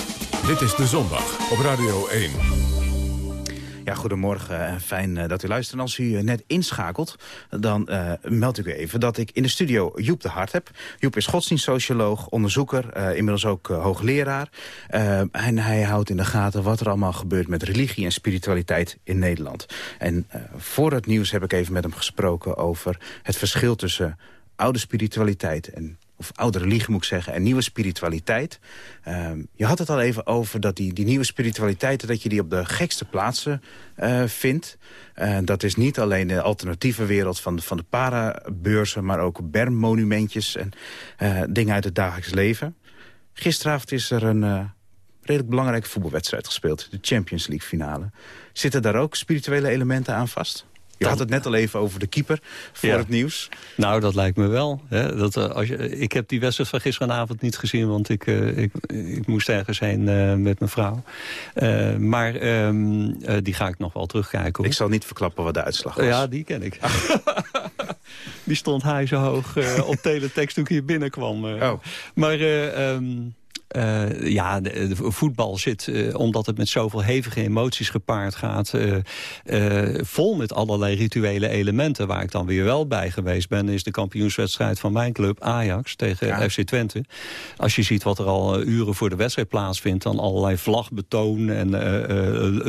Dit is De Zondag op Radio 1. Ja, goedemorgen en fijn eh, dat u luistert. En als u eh, net inschakelt, dan uh, meld ik u even dat ik in de studio Joep de Hart heb. Joep is godsdienstsocioloog, onderzoeker, uh, inmiddels ook uh, hoogleraar. en hij houdt in de gaten wat er allemaal gebeurt met religie en spiritualiteit in Nederland. En voor het nieuws heb ik even met hem gesproken over het verschil tussen oude spiritualiteit en of oude religie moet ik zeggen, en nieuwe spiritualiteit. Um, je had het al even over dat die, die nieuwe spiritualiteiten... dat je die op de gekste plaatsen uh, vindt. Uh, dat is niet alleen de alternatieve wereld van van de parabeurzen... maar ook bermmonumentjes en uh, dingen uit het dagelijks leven. Gisteravond is er een redelijk belangrijke voetbalwedstrijd gespeeld. De Champions League finale. Zitten daar ook spirituele elementen aan vast? Je had het net al even over de keeper voor ja. het nieuws. Nou, dat lijkt me wel. Hè? Dat, uh, als je, ik heb die wedstrijd van gisteravond niet gezien... want ik, uh, ik, ik, moest ergens heen uh, met mijn vrouw. maar um, die ga ik nog wel terugkijken. Hoor. Ik zal niet verklappen wat de uitslag was. Ja, die ken ik. die stond huizenhoog op teletext toen ik hier binnenkwam. Oh. Maar... Um, uh, ja, de, de voetbal zit, uh, omdat het met zoveel hevige emoties gepaard gaat... Uh, vol met allerlei rituele elementen. Waar ik dan weer wel bij geweest ben... is de kampioenswedstrijd van mijn club Ajax tegen ja. FC Twente. Als je ziet wat er al uren voor de wedstrijd plaatsvindt... dan allerlei vlagbetoon en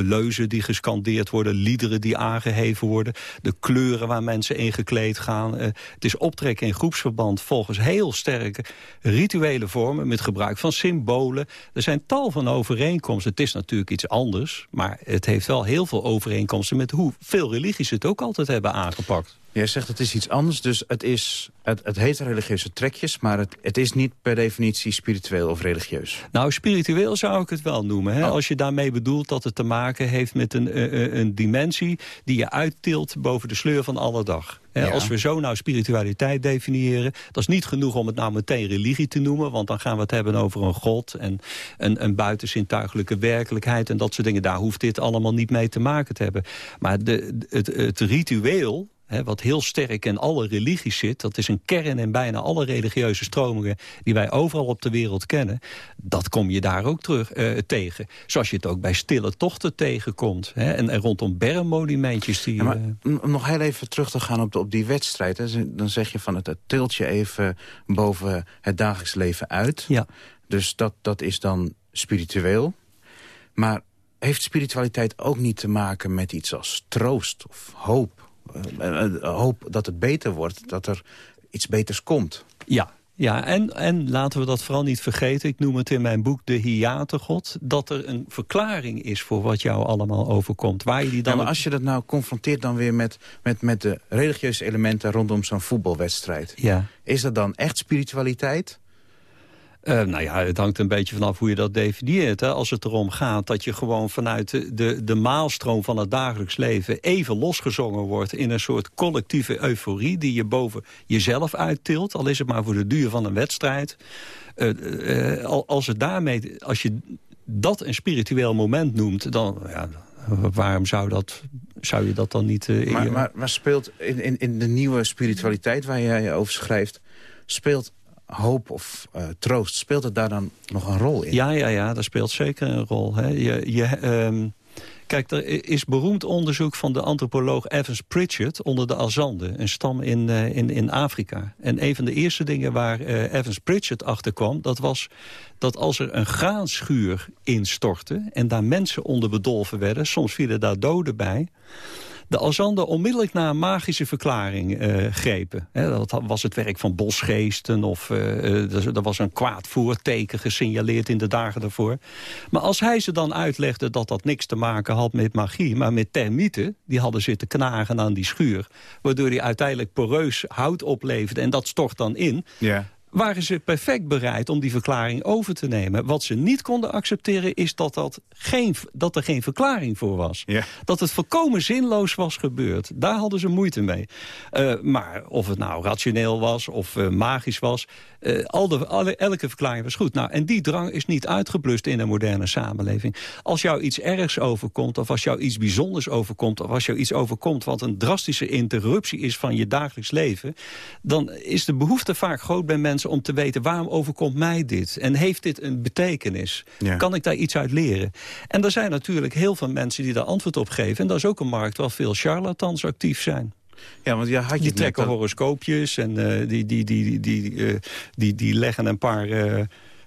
leuzen die gescandeerd worden... liederen die aangeheven worden... de kleuren waar mensen in gekleed gaan. het is optrekken in groepsverband volgens heel sterke rituele vormen... met gebruik van symbolen. Er zijn tal van overeenkomsten. Het is natuurlijk iets anders, maar het heeft wel heel veel overeenkomsten... met hoe veel religies het ook altijd hebben aangepakt. Jij zegt het is iets anders, dus het, is, het, het heet religieuze trekjes... maar het, het is niet per definitie spiritueel of religieus. Nou, spiritueel zou ik het wel noemen. Hè? Oh. Als je daarmee bedoelt dat het te maken heeft met een, een, een dimensie... die je uittilt boven de sleur van alle dag. Ja. Als we zo nou spiritualiteit definiëren... dat is niet genoeg om het nou meteen religie te noemen... want dan gaan we het hebben over een god... en een, een buitenzintuigelijke werkelijkheid en dat soort dingen. Daar hoeft dit allemaal niet mee te maken te hebben. Maar de, het, het ritueel He, wat heel sterk in alle religies zit. Dat is een kern in bijna alle religieuze stromingen... die wij overal op de wereld kennen. Dat kom je daar ook terug uh, tegen. Zoals je het ook bij stille tochten tegenkomt. He, en, en rondom bermmonumentjes. Die, ja, maar, uh... Om nog heel even terug te gaan op, de, op die wedstrijd. Hè. Dan zeg je van het, het tilt je even boven het dagelijks leven uit. Ja. Dus dat, dat is dan spiritueel. Maar heeft spiritualiteit ook niet te maken met iets als troost of hoop? Uh, hoop dat het beter wordt, dat er iets beters komt. Ja, ja, en, en laten we dat vooral niet vergeten. Ik noem het in mijn boek de hiategod. Dat er een verklaring is voor wat jou allemaal overkomt. Waar je die dan ja, maar als je dat nou confronteert dan weer met, met, met de religieuze elementen rondom zo'n voetbalwedstrijd. Ja. Is dat dan echt spiritualiteit? Uh, nou ja, het hangt een beetje vanaf hoe je dat definieert. Hè. Als het erom gaat dat je gewoon vanuit de, de, de maalstroom van het dagelijks leven... even losgezongen wordt in een soort collectieve euforie... die je boven jezelf uittilt, al is het maar voor de duur van een wedstrijd. Uh, uh, als, het daarmee, als je dat een spiritueel moment noemt... dan, ja, waarom zou, dat, zou je dat dan niet... Uh, maar, maar, maar, speelt in, in, in de nieuwe spiritualiteit waar jij over schrijft... speelt hoop of uh, troost, speelt het daar dan nog een rol in? Ja, ja, ja, dat speelt zeker een rol. Hè. Je, je, um, Kijk, er is beroemd onderzoek van de antropoloog Evans Pritchard... onder de Azande, een stam in, uh, in, in Afrika. En een van de eerste dingen waar uh, Evans Pritchard achter kwam... dat was dat als er een graanschuur instortte... en daar mensen onder bedolven werden, soms vielen daar doden bij de Azande onmiddellijk naar een magische verklaring uh, grepen. dat was het werk van bosgeesten of uh, er was een kwaad voorteken gesignaleerd in de dagen daarvoor. Maar als hij ze dan uitlegde dat dat niks te maken had met magie, maar met termieten, die hadden zitten knagen aan die schuur, waardoor hij uiteindelijk poreus hout opleverde en dat stort dan in. Waren ze perfect bereid om die verklaring over te nemen. Wat ze niet konden accepteren is dat, dat, geen, dat er geen verklaring voor was. Ja. Dat het volkomen zinloos was gebeurd. Daar hadden ze moeite mee. Uh, maar of het nou rationeel was of uh, magisch was... Uh, al de, alle, elke verklaring was goed. Nou, en die drang is niet uitgeblust in een moderne samenleving. Als jou iets ergs overkomt, of als jou iets bijzonders overkomt... of als jou iets overkomt wat een drastische interruptie is van je dagelijks leven... dan is de behoefte vaak groot bij mensen om te weten... waarom overkomt mij dit? En heeft dit een betekenis? Kan ik daar iets uit leren? En er zijn natuurlijk heel veel mensen die daar antwoord op geven. En dat is ook een markt waar veel charlatans actief zijn. Ja, want ja, had je die trekken horoscoopjes en uh, die, die, die, die, uh, die, die leggen een paar... Uh,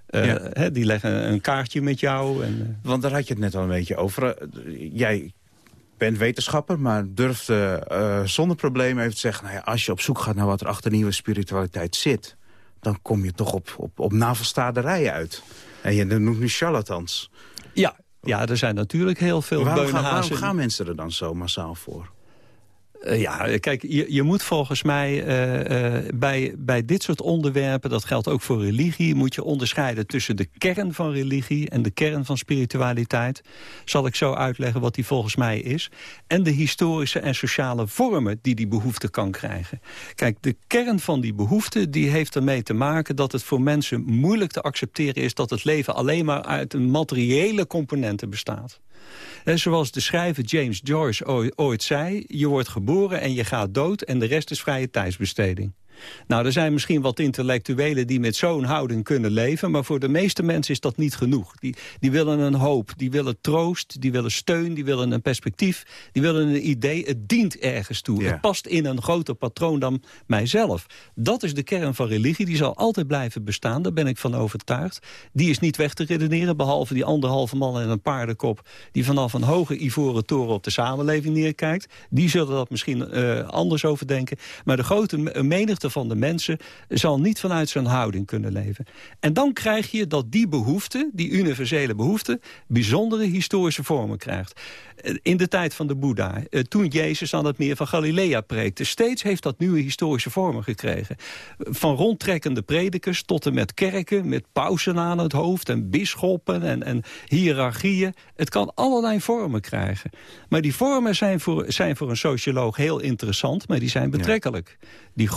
ja. hè, die leggen een kaartje met jou. En, Want daar had je het net al een beetje over. jij bent wetenschapper, maar durft zonder probleem even te zeggen... Nou ja, als je op zoek gaat naar wat er achter nieuwe spiritualiteit zit dan kom je toch op, op, op navelstaderijen uit. En je noemt nu charlatans. Ja, ja, er zijn natuurlijk heel veel waarom waarom gaan mensen er dan zo massaal voor? Uh, ja, kijk, je, je moet volgens mij uh, uh, bij, bij dit soort onderwerpen... dat geldt ook voor religie... moet je onderscheiden tussen de kern van religie... en de kern van spiritualiteit. Zal ik zo uitleggen wat die volgens mij is. En de historische en sociale vormen die die behoefte kan krijgen. Kijk, de kern van die behoefte die heeft ermee te maken... dat het voor mensen moeilijk te accepteren is... dat het leven alleen maar uit een materiële componenten bestaat. En zoals de schrijver James Joyce ooit zei... je wordt geboren en je gaat dood en de rest is vrije tijdsbesteding. Nou, er zijn misschien wat intellectuelen die met zo'n houding kunnen leven... maar voor de meeste mensen is dat niet genoeg. Die, die willen een hoop, die willen troost, die willen steun... die willen een perspectief, die willen een idee. Het dient ergens toe. Het past in een groter patroon dan mijzelf. Dat is de kern van religie, die zal altijd blijven bestaan. Daar ben ik van overtuigd. Die is niet weg te redeneren, behalve die anderhalve man en een paardenkop... die vanaf een hoge ivoren toren op de samenleving neerkijkt. Die zullen dat misschien uh, anders over denken. Maar de grote menigte van de mensen zal niet vanuit zijn houding kunnen leven. En dan krijg je dat die behoefte, die universele behoefte... bijzondere historische vormen krijgt. Eh, in de tijd van de Boeddha, eh, toen Jezus aan het meer van Galilea preekte... steeds heeft dat nieuwe historische vormen gekregen. Van rondtrekkende predikers tot en met kerken... met pausen aan het hoofd en bisschoppen en, en hiërarchieën. Het kan allerlei vormen krijgen. Maar die vormen zijn voor, zijn voor een socioloog heel interessant... maar die zijn betrekkelijk. Die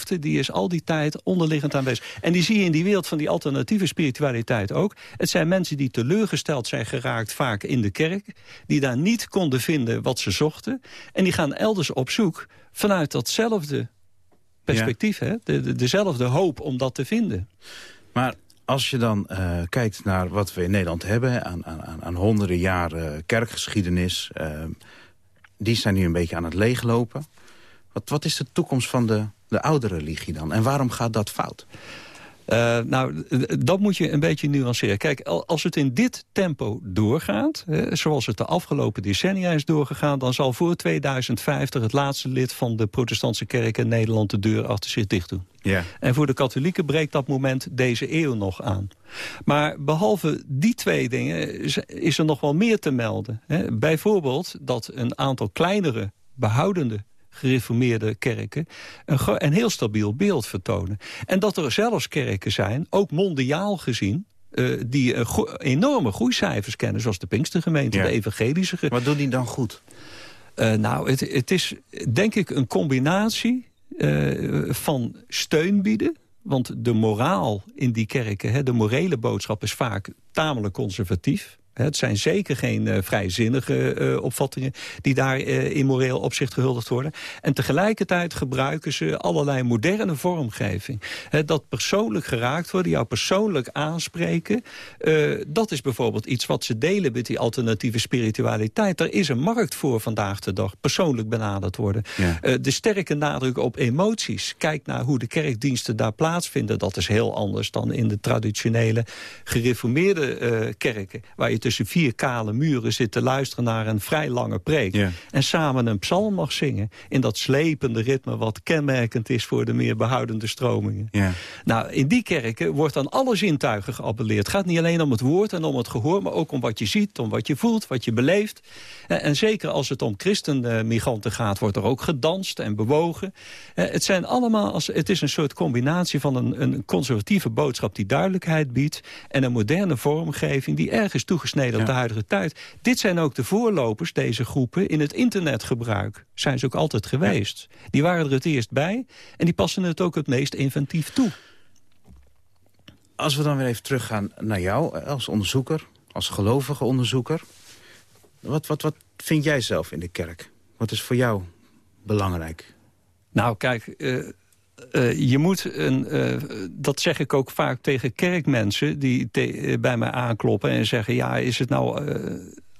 die is al die tijd onderliggend aanwezig. En die zie je in die wereld van die alternatieve spiritualiteit ook. Het zijn mensen die teleurgesteld zijn geraakt vaak in de kerk... die daar niet konden vinden wat ze zochten. En die gaan elders op zoek vanuit datzelfde perspectief. Hè? De, dezelfde hoop om dat te vinden. Maar als je dan uh, kijkt naar wat we in Nederland hebben... aan, aan, aan honderden jaren kerkgeschiedenis... Uh, die zijn nu een beetje aan het leeglopen. Wat, wat is de toekomst van de, de oude religie dan? En waarom gaat dat fout? Uh, nou, dat moet je een beetje nuanceren. Kijk, als het in dit tempo doorgaat, zoals het de afgelopen decennia is doorgegaan... dan zal voor 2050 het laatste lid van de protestantse kerk in Nederland de deur achter zich dicht doen. Ja. En voor de katholieken breekt dat moment deze eeuw nog aan. Maar behalve die twee dingen is er nog wel meer te melden. Hè. Bijvoorbeeld dat een aantal kleinere behoudende gereformeerde kerken... Een, een heel stabiel beeld vertonen. En dat er zelfs kerken zijn, ook mondiaal gezien... Uh, die uh, enorme groeicijfers kennen, zoals de Pinkstergemeente, de evangelische... Wat doen die dan goed? Uh, nou, het, het, is denk ik een combinatie van steun bieden... Want de moraal in die kerken, hè, de morele boodschap is vaak tamelijk conservatief. Het zijn zeker geen uh, vrijzinnige uh, opvattingen die daar uh, in moreel opzicht gehuldigd worden. En tegelijkertijd gebruiken ze allerlei moderne vormgeving. He, dat persoonlijk geraakt worden, jou persoonlijk aanspreken. dat is bijvoorbeeld iets wat ze delen met die alternatieve spiritualiteit. Er is een markt voor vandaag de dag. Persoonlijk benaderd worden. Ja. de sterke nadruk op emoties. Kijk naar hoe de kerkdiensten daar plaatsvinden. Dat is heel anders dan in de traditionele gereformeerde kerken. Waar je tussen vier kale muren zit te luisteren naar een vrij lange preek. En samen een psalm mag zingen. In dat slepende ritme wat kenmerkend is voor de meer behoudende stromingen. Ja. Nou, in die kerken wordt dan alle zintuigen geappelleerd. Het gaat niet alleen om het woord en om het gehoor, maar ook om wat je ziet, om wat je voelt, wat je beleeft. En, zeker als het om christenmigranten gaat, wordt er ook gedanst en bewogen. Het, zijn allemaal als, het is een soort combinatie van een, een conservatieve boodschap die duidelijkheid biedt en een moderne vormgeving die ergens toegestaan gesneden op de huidige tijd. Dit zijn ook de voorlopers, deze groepen, in het internetgebruik. Zijn ze ook altijd geweest. Die waren er het eerst bij en die passen het ook het meest inventief toe. Als we dan weer even teruggaan naar jou als onderzoeker, als gelovige onderzoeker. Wat, wat, wat vind jij zelf in de kerk? Wat is voor jou belangrijk? Nou, kijk, uh, uh, je moet, een, uh, dat zeg ik ook vaak tegen kerkmensen... die te, bij mij aankloppen en zeggen... ja, is het nou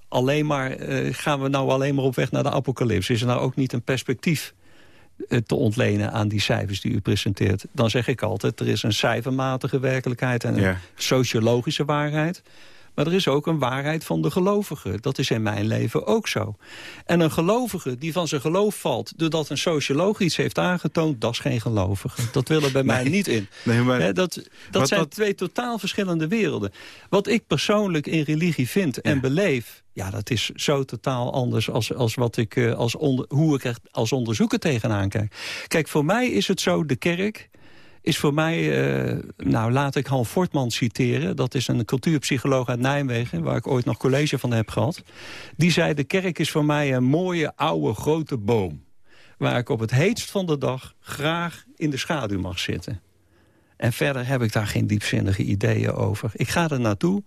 alleen maar, gaan we nou alleen maar op weg naar de apocalyps? Is er nou ook niet een perspectief te ontlenen aan die cijfers die u presenteert? Dan zeg ik altijd, er is een cijfermatige werkelijkheid... en een ja. sociologische waarheid... Maar er is ook een waarheid van de gelovige. Dat is in mijn leven ook zo. En een gelovige die van zijn geloof valt... doordat een socioloog iets heeft aangetoond... dat is geen gelovige. Dat wil er bij mij niet in. Nee, maar, dat dat zijn twee totaal verschillende werelden. Wat ik persoonlijk in religie vind en beleef... Ja, dat is zo totaal anders als, als wat ik, eh, als onder, hoe ik er als onderzoeker tegenaan kijk. Kijk, voor mij is het zo, de kerk is voor mij, uh, nou laat ik Han Fortman citeren. Dat is een cultuurpsycholoog uit Nijmegen, waar ik ooit nog college van heb gehad. Die zei, de kerk is voor mij een mooie, oude, grote boom. Waar ik op het heetst van de dag graag in de schaduw mag zitten. En verder heb ik daar geen diepzinnige ideeën over. Ik ga er naartoe.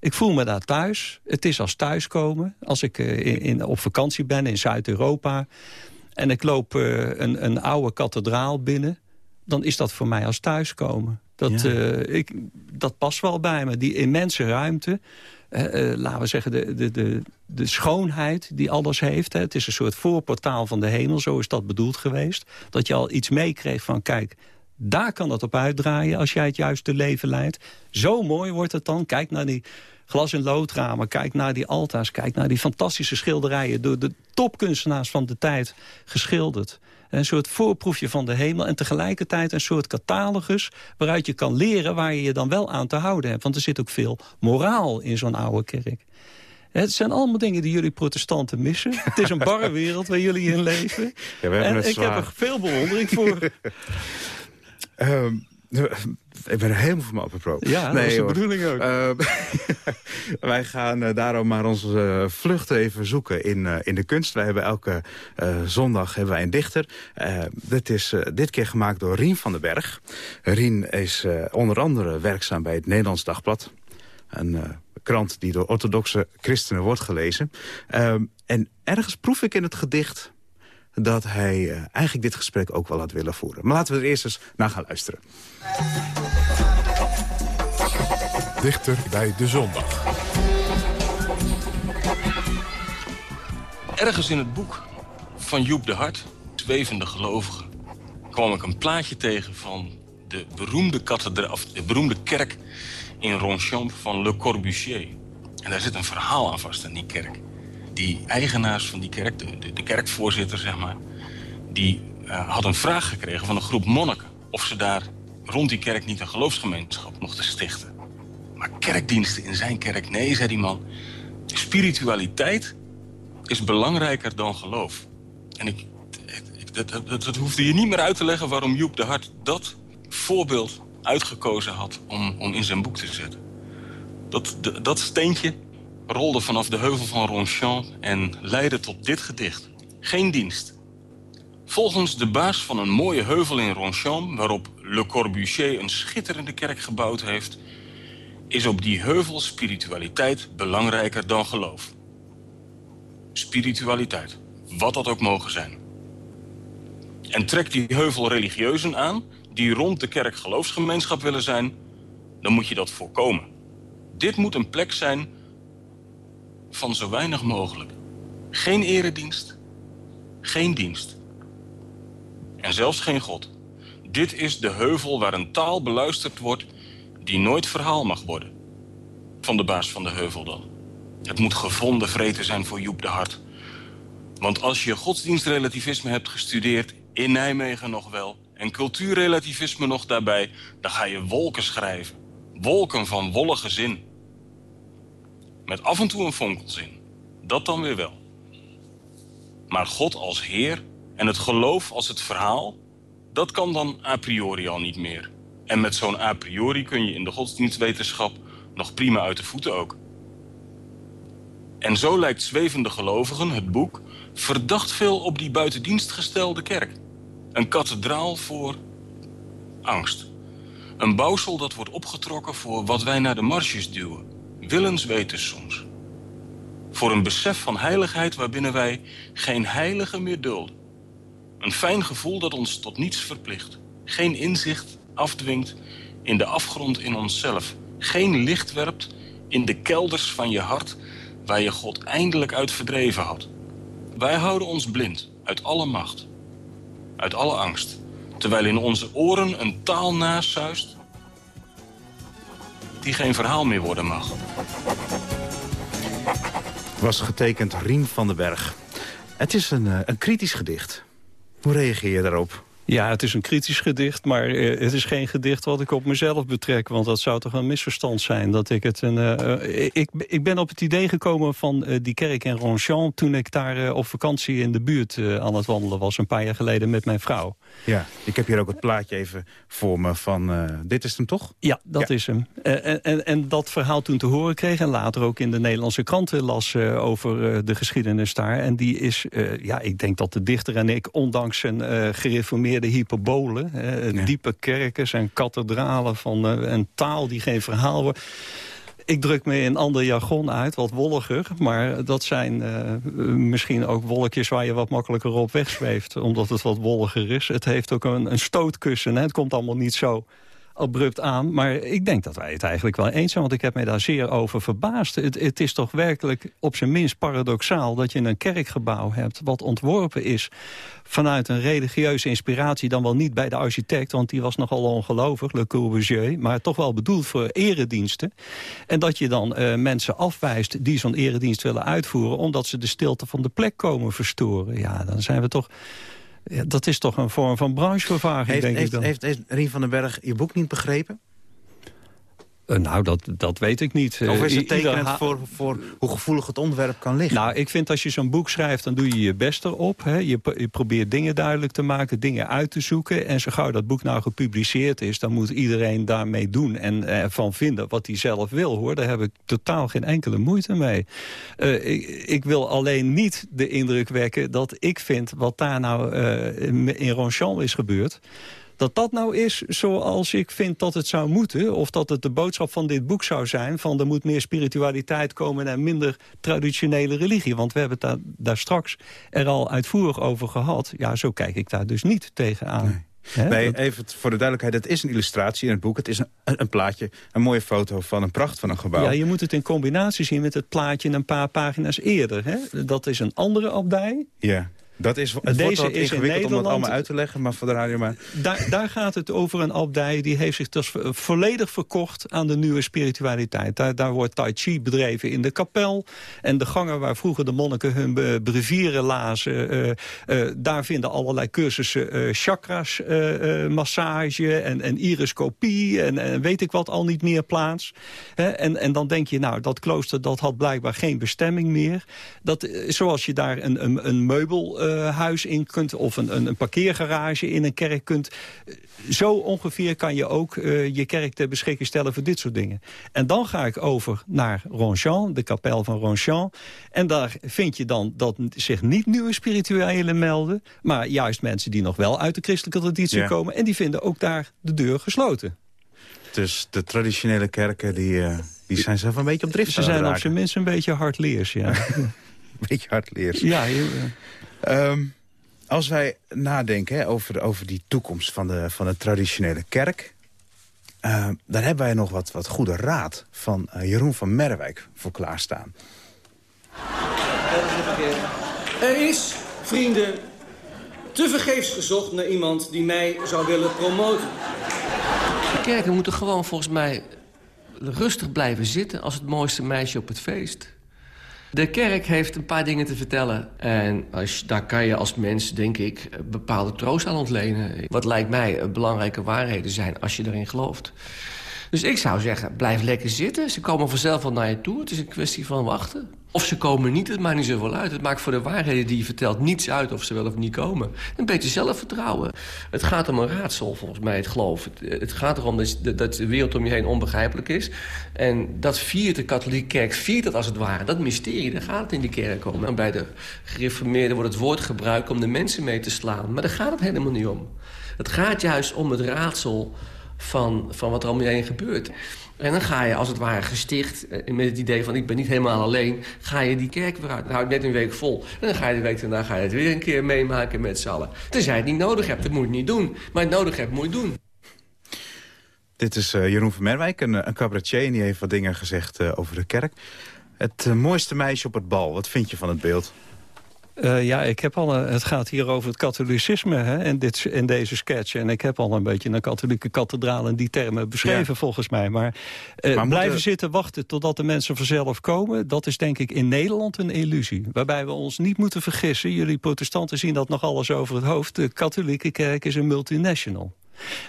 Ik voel me daar thuis. Het is als thuiskomen. Als ik uh, in, op vakantie ben in Zuid-Europa... en ik loop uh, een, een oude kathedraal binnen dan is dat voor mij als thuiskomen. Dat, uh, ik, dat past wel bij me. Die immense ruimte. Uh, uh, laten we zeggen, de, de, de, de schoonheid die alles heeft. Hè. Het is een soort voorportaal van de hemel, zo is dat bedoeld geweest. Dat je al iets meekreeg van, kijk, daar kan dat op uitdraaien... als jij het juiste leven leidt. Zo mooi wordt het dan. Kijk naar die glas- en loodramen, kijk naar die altaars... kijk naar die fantastische schilderijen... door de topkunstenaars van de tijd geschilderd. Een soort voorproefje van de hemel en tegelijkertijd een soort catalogus... waaruit je kan leren waar je je dan wel aan te houden hebt. Want er zit ook veel moraal in zo'n oude kerk. Het zijn allemaal dingen die jullie protestanten missen. Het is een barre wereld waar jullie in leven. Ja, en ik heb er veel bewondering voor. um, ik ben er helemaal van me opgepropt. Ja, nee, dat is de bedoeling ook. Uh, wij gaan uh, daarom maar onze uh, vlucht even zoeken in, in de kunst. Wij hebben elke zondag hebben wij een dichter. dit is dit keer gemaakt door Rien van den Berg. Rien is onder andere werkzaam bij het Nederlands Dagblad. Een krant die door orthodoxe christenen wordt gelezen. Ehm, en ergens proef ik in het gedicht dat hij uh, eigenlijk dit gesprek ook wel had willen voeren. Maar laten we er eerst eens naar gaan luisteren. Dichter bij de zondag. Ergens in het boek van Joep de Hart, Zwevende Gelovigen... kwam ik een plaatje tegen van de beroemde, kathedraal, of de beroemde kerk in Ronchamp van Le Corbusier. En daar zit een verhaal aan vast aan die kerk die eigenaars van die kerk, de, kerkvoorzitter zeg maar... die uh, had een vraag gekregen van een groep monniken... of ze daar rond die kerk niet een geloofsgemeenschap mochten stichten. Maar kerkdiensten in zijn kerk, nee, zei die man... spiritualiteit is belangrijker dan geloof. En ik, ik dat, dat, dat, hoefde je niet meer uit te leggen... waarom Joep de Hart dat voorbeeld uitgekozen had om, om in zijn boek te zetten. Dat, dat steentje rolde vanaf de heuvel van Ronchamp en leidde tot dit gedicht. Geen dienst. Volgens de baas van een mooie heuvel in Ronchamp... waarop Le Corbusier een schitterende kerk gebouwd heeft... is op die heuvel spiritualiteit belangrijker dan geloof. Spiritualiteit, wat dat ook mogen zijn. En trek die heuvel religieuzen aan die rond de kerk geloofsgemeenschap willen zijn, dan moet je dat voorkomen. Dit moet een plek zijn van zo weinig mogelijk. Geen eredienst, geen dienst. En zelfs geen God. Dit is de heuvel waar een taal beluisterd wordt die nooit verhaal mag worden. Van de baas van de heuvel dan. Het moet gevonden vreten zijn voor Joep de Hart. Want als je godsdienstrelativisme hebt gestudeerd, in Nijmegen nog wel... en cultuurrelativisme nog daarbij, dan ga je wolken schrijven. Wolken van wollige zin. Met af en toe een fonkelzin. Dat dan weer wel. Maar God als Heer en het geloof als het verhaal... dat kan dan a priori al niet meer. En met zo'n a priori kun je in de godsdienstwetenschap... nog prima uit de voeten ook. En zo lijkt Zwevende Gelovigen, het boek... verdacht veel op die buitendienst gestelde kerk. Een kathedraal voor angst. Een bouwsel dat wordt opgetrokken voor wat wij naar de marges duwen. Willens weten soms. Voor een besef van heiligheid waarbinnen wij geen heilige meer dulden. Een fijn gevoel dat ons tot niets verplicht. Geen inzicht afdwingt in de afgrond in onszelf. Geen licht werpt in de kelders van je hart waar je God eindelijk uit verdreven had. Wij houden ons blind uit alle macht, uit alle angst. Terwijl in onze oren een taal nasuist die geen verhaal meer worden mag. Was getekend Rien van den Berg. Het is een, eh, een kritisch gedicht. Hoe reageer je daarop? Ja, het is een kritisch gedicht, maar eh, het is geen gedicht wat ik op mezelf betrek. Want dat zou toch een misverstand zijn. Dat ik, het een, uh, ik, ik ben op het idee gekomen van uh, die kerk in Ronchamp... toen ik daar op vakantie in de buurt aan het wandelen was... een paar jaar geleden met mijn vrouw. Ja, ik heb hier ook het plaatje even voor me van... dit is hem toch? Ja, dat is hem. En, en, en, dat verhaal toen te horen kreeg... en later ook in de Nederlandse kranten las over de geschiedenis daar. En die is, ja, ik denk dat de dichter en ik... ondanks een gereformeerde de hyperbolen. Hè, Diepe kerken zijn kathedralen van uh, een taal die geen verhaal wordt. Ik druk me in ander jargon uit, wat wolliger. Maar dat zijn uh, misschien ook wolkjes waar je wat makkelijker op wegzweeft. Omdat het wat wolliger is. Het heeft ook een, een stootkussen. Hè. Het komt allemaal niet zo abrupt aan. Maar ik denk dat wij het eigenlijk wel eens zijn, want ik heb mij daar zeer over verbaasd. Het, het is toch werkelijk op zijn minst paradoxaal dat je een kerkgebouw hebt... wat ontworpen is vanuit een religieuze inspiratie... dan wel niet bij de architect, want die was nogal ongelovig, Le Corbusier... maar toch wel bedoeld voor erediensten. En dat je dan uh, mensen afwijst die zo'n eredienst willen uitvoeren... omdat ze de stilte van de plek komen verstoren. Ja, dan zijn we toch ja, dat is toch een vorm van branchevervaging, denk heeft, ik dan. Heeft, heeft Rien van den Berg je boek niet begrepen? Uh, nou, dat, dat weet ik niet. Of is het tekenend voor, voor hoe gevoelig het onderwerp kan liggen? Nou, ik vind als je zo'n boek schrijft, dan doe je je best erop. Hè. Je, je, probeert dingen duidelijk te maken, dingen uit te zoeken. En zo gauw dat boek nou gepubliceerd is, dan moet iedereen daarmee doen. En ervan vinden wat hij zelf wil, hoor. Daar heb ik totaal geen enkele moeite mee. Uh, ik, ik, wil alleen niet de indruk wekken dat ik vind wat daar nou uh, in Ronchamp is gebeurd dat dat nou is zoals ik vind dat het zou moeten... of dat het de boodschap van dit boek zou zijn... van er moet meer spiritualiteit komen en minder traditionele religie. Want we hebben het daar, daar straks er al uitvoerig over gehad. Ja, zo kijk ik daar dus niet tegenaan. Nee. nee, even voor de duidelijkheid, het is een illustratie in het boek. Het is een, een, plaatje, een mooie foto van een pracht van een gebouw. Ja, je moet het in combinatie zien met het plaatje een paar pagina's eerder. Hè? Dat is een andere abdij. Ja. Dat is, het Deze wordt wat is ingewikkeld om het allemaal uit te leggen, maar voor de radio maar... Daar, daar gaat het over een abdij, die heeft zich dus volledig verkocht aan de nieuwe spiritualiteit. Daar, daar wordt tai chi bedreven in de kapel. En de gangen waar vroeger de monniken hun brevieren lazen... Uh, uh, daar vinden allerlei cursussen uh, chakras, massage en, en iriscopie... En, en, weet ik wat al niet meer plaats. en, en dan denk je, nou, dat klooster dat had blijkbaar geen bestemming meer. Dat, zoals je daar een, een, een meubel huis in kunt... of een, een, een, parkeergarage in een kerk kunt. Zo ongeveer kan je ook uh, je kerk ter beschikking stellen voor dit soort dingen. En dan ga ik over naar Ronchamp, de kapel van Ronchamp. En daar vind je dan dat zich niet nieuwe spirituelen melden... maar juist mensen die nog wel uit de christelijke traditie ja. komen... en die vinden ook daar de deur gesloten. Dus de traditionele kerken die, eh, die zijn zelf een beetje op drift Ze zijn op zijn minst een beetje hardleers, ja. een beetje hardleers. Ja, heel, Ehm, als wij nadenken hè, over, over die toekomst van de, van de traditionele kerk... eh, daar hebben wij nog wat, wat goede raad van eh, Jeroen van Merwijk voor klaarstaan. Er is, vrienden, tevergeefs gezocht naar iemand die mij zou willen promoten. De kerken moeten gewoon volgens mij rustig blijven zitten als het mooiste meisje op het feest. De kerk heeft een paar dingen te vertellen. En als, daar kan je als mens, denk ik, bepaalde troost aan ontlenen. Wat lijkt mij belangrijke waarheden zijn als je erin gelooft. Dus ik zou zeggen, blijf lekker zitten. Ze komen vanzelf wel naar je toe. Het is een kwestie van wachten. Of ze komen niet, het maakt niet zoveel uit. Het maakt voor de waarheden die je vertelt niets uit of ze wel of niet komen. Een beetje zelfvertrouwen. Het gaat om een raadsel, volgens mij, het geloof. Het, gaat erom dat, dat de wereld om je heen onbegrijpelijk is. En dat viert de katholieke kerk, viert dat als het ware. Dat mysterie, daar gaat het in die kerk om. En bij de gereformeerden wordt het woord gebruikt om de mensen mee te slaan. Maar daar gaat het helemaal niet om. Het gaat juist om het raadsel van, van wat er om je heen gebeurt. En dan ga je als het ware gesticht eh, met het idee van ik ben niet helemaal alleen... ga je die kerk weer uit. Dan hou je net een week vol. En dan ga je de week daarna ga je het weer een keer meemaken met z'n allen. Tenzij je het niet nodig hebt, dat moet je niet doen. Maar het nodig hebt, moet je doen. Dit is eh, Jeroen van Merwijk, een, een cabaretier... en die heeft wat dingen gezegd eh, over de kerk. Het eh, mooiste meisje op het bal, wat vind je van het beeld? Uh, ja, ik heb al een, het gaat hier over het katholicisme hè, in, dit, in deze sketch. En ik heb al een beetje een katholieke kathedraal in die termen beschreven ja. volgens mij. Maar, uh, maar blijven zitten wachten totdat de mensen vanzelf komen... dat is denk ik in Nederland een illusie. Waarbij we ons niet moeten vergissen. Jullie protestanten zien dat nog alles over het hoofd. De katholieke kerk is een multinational.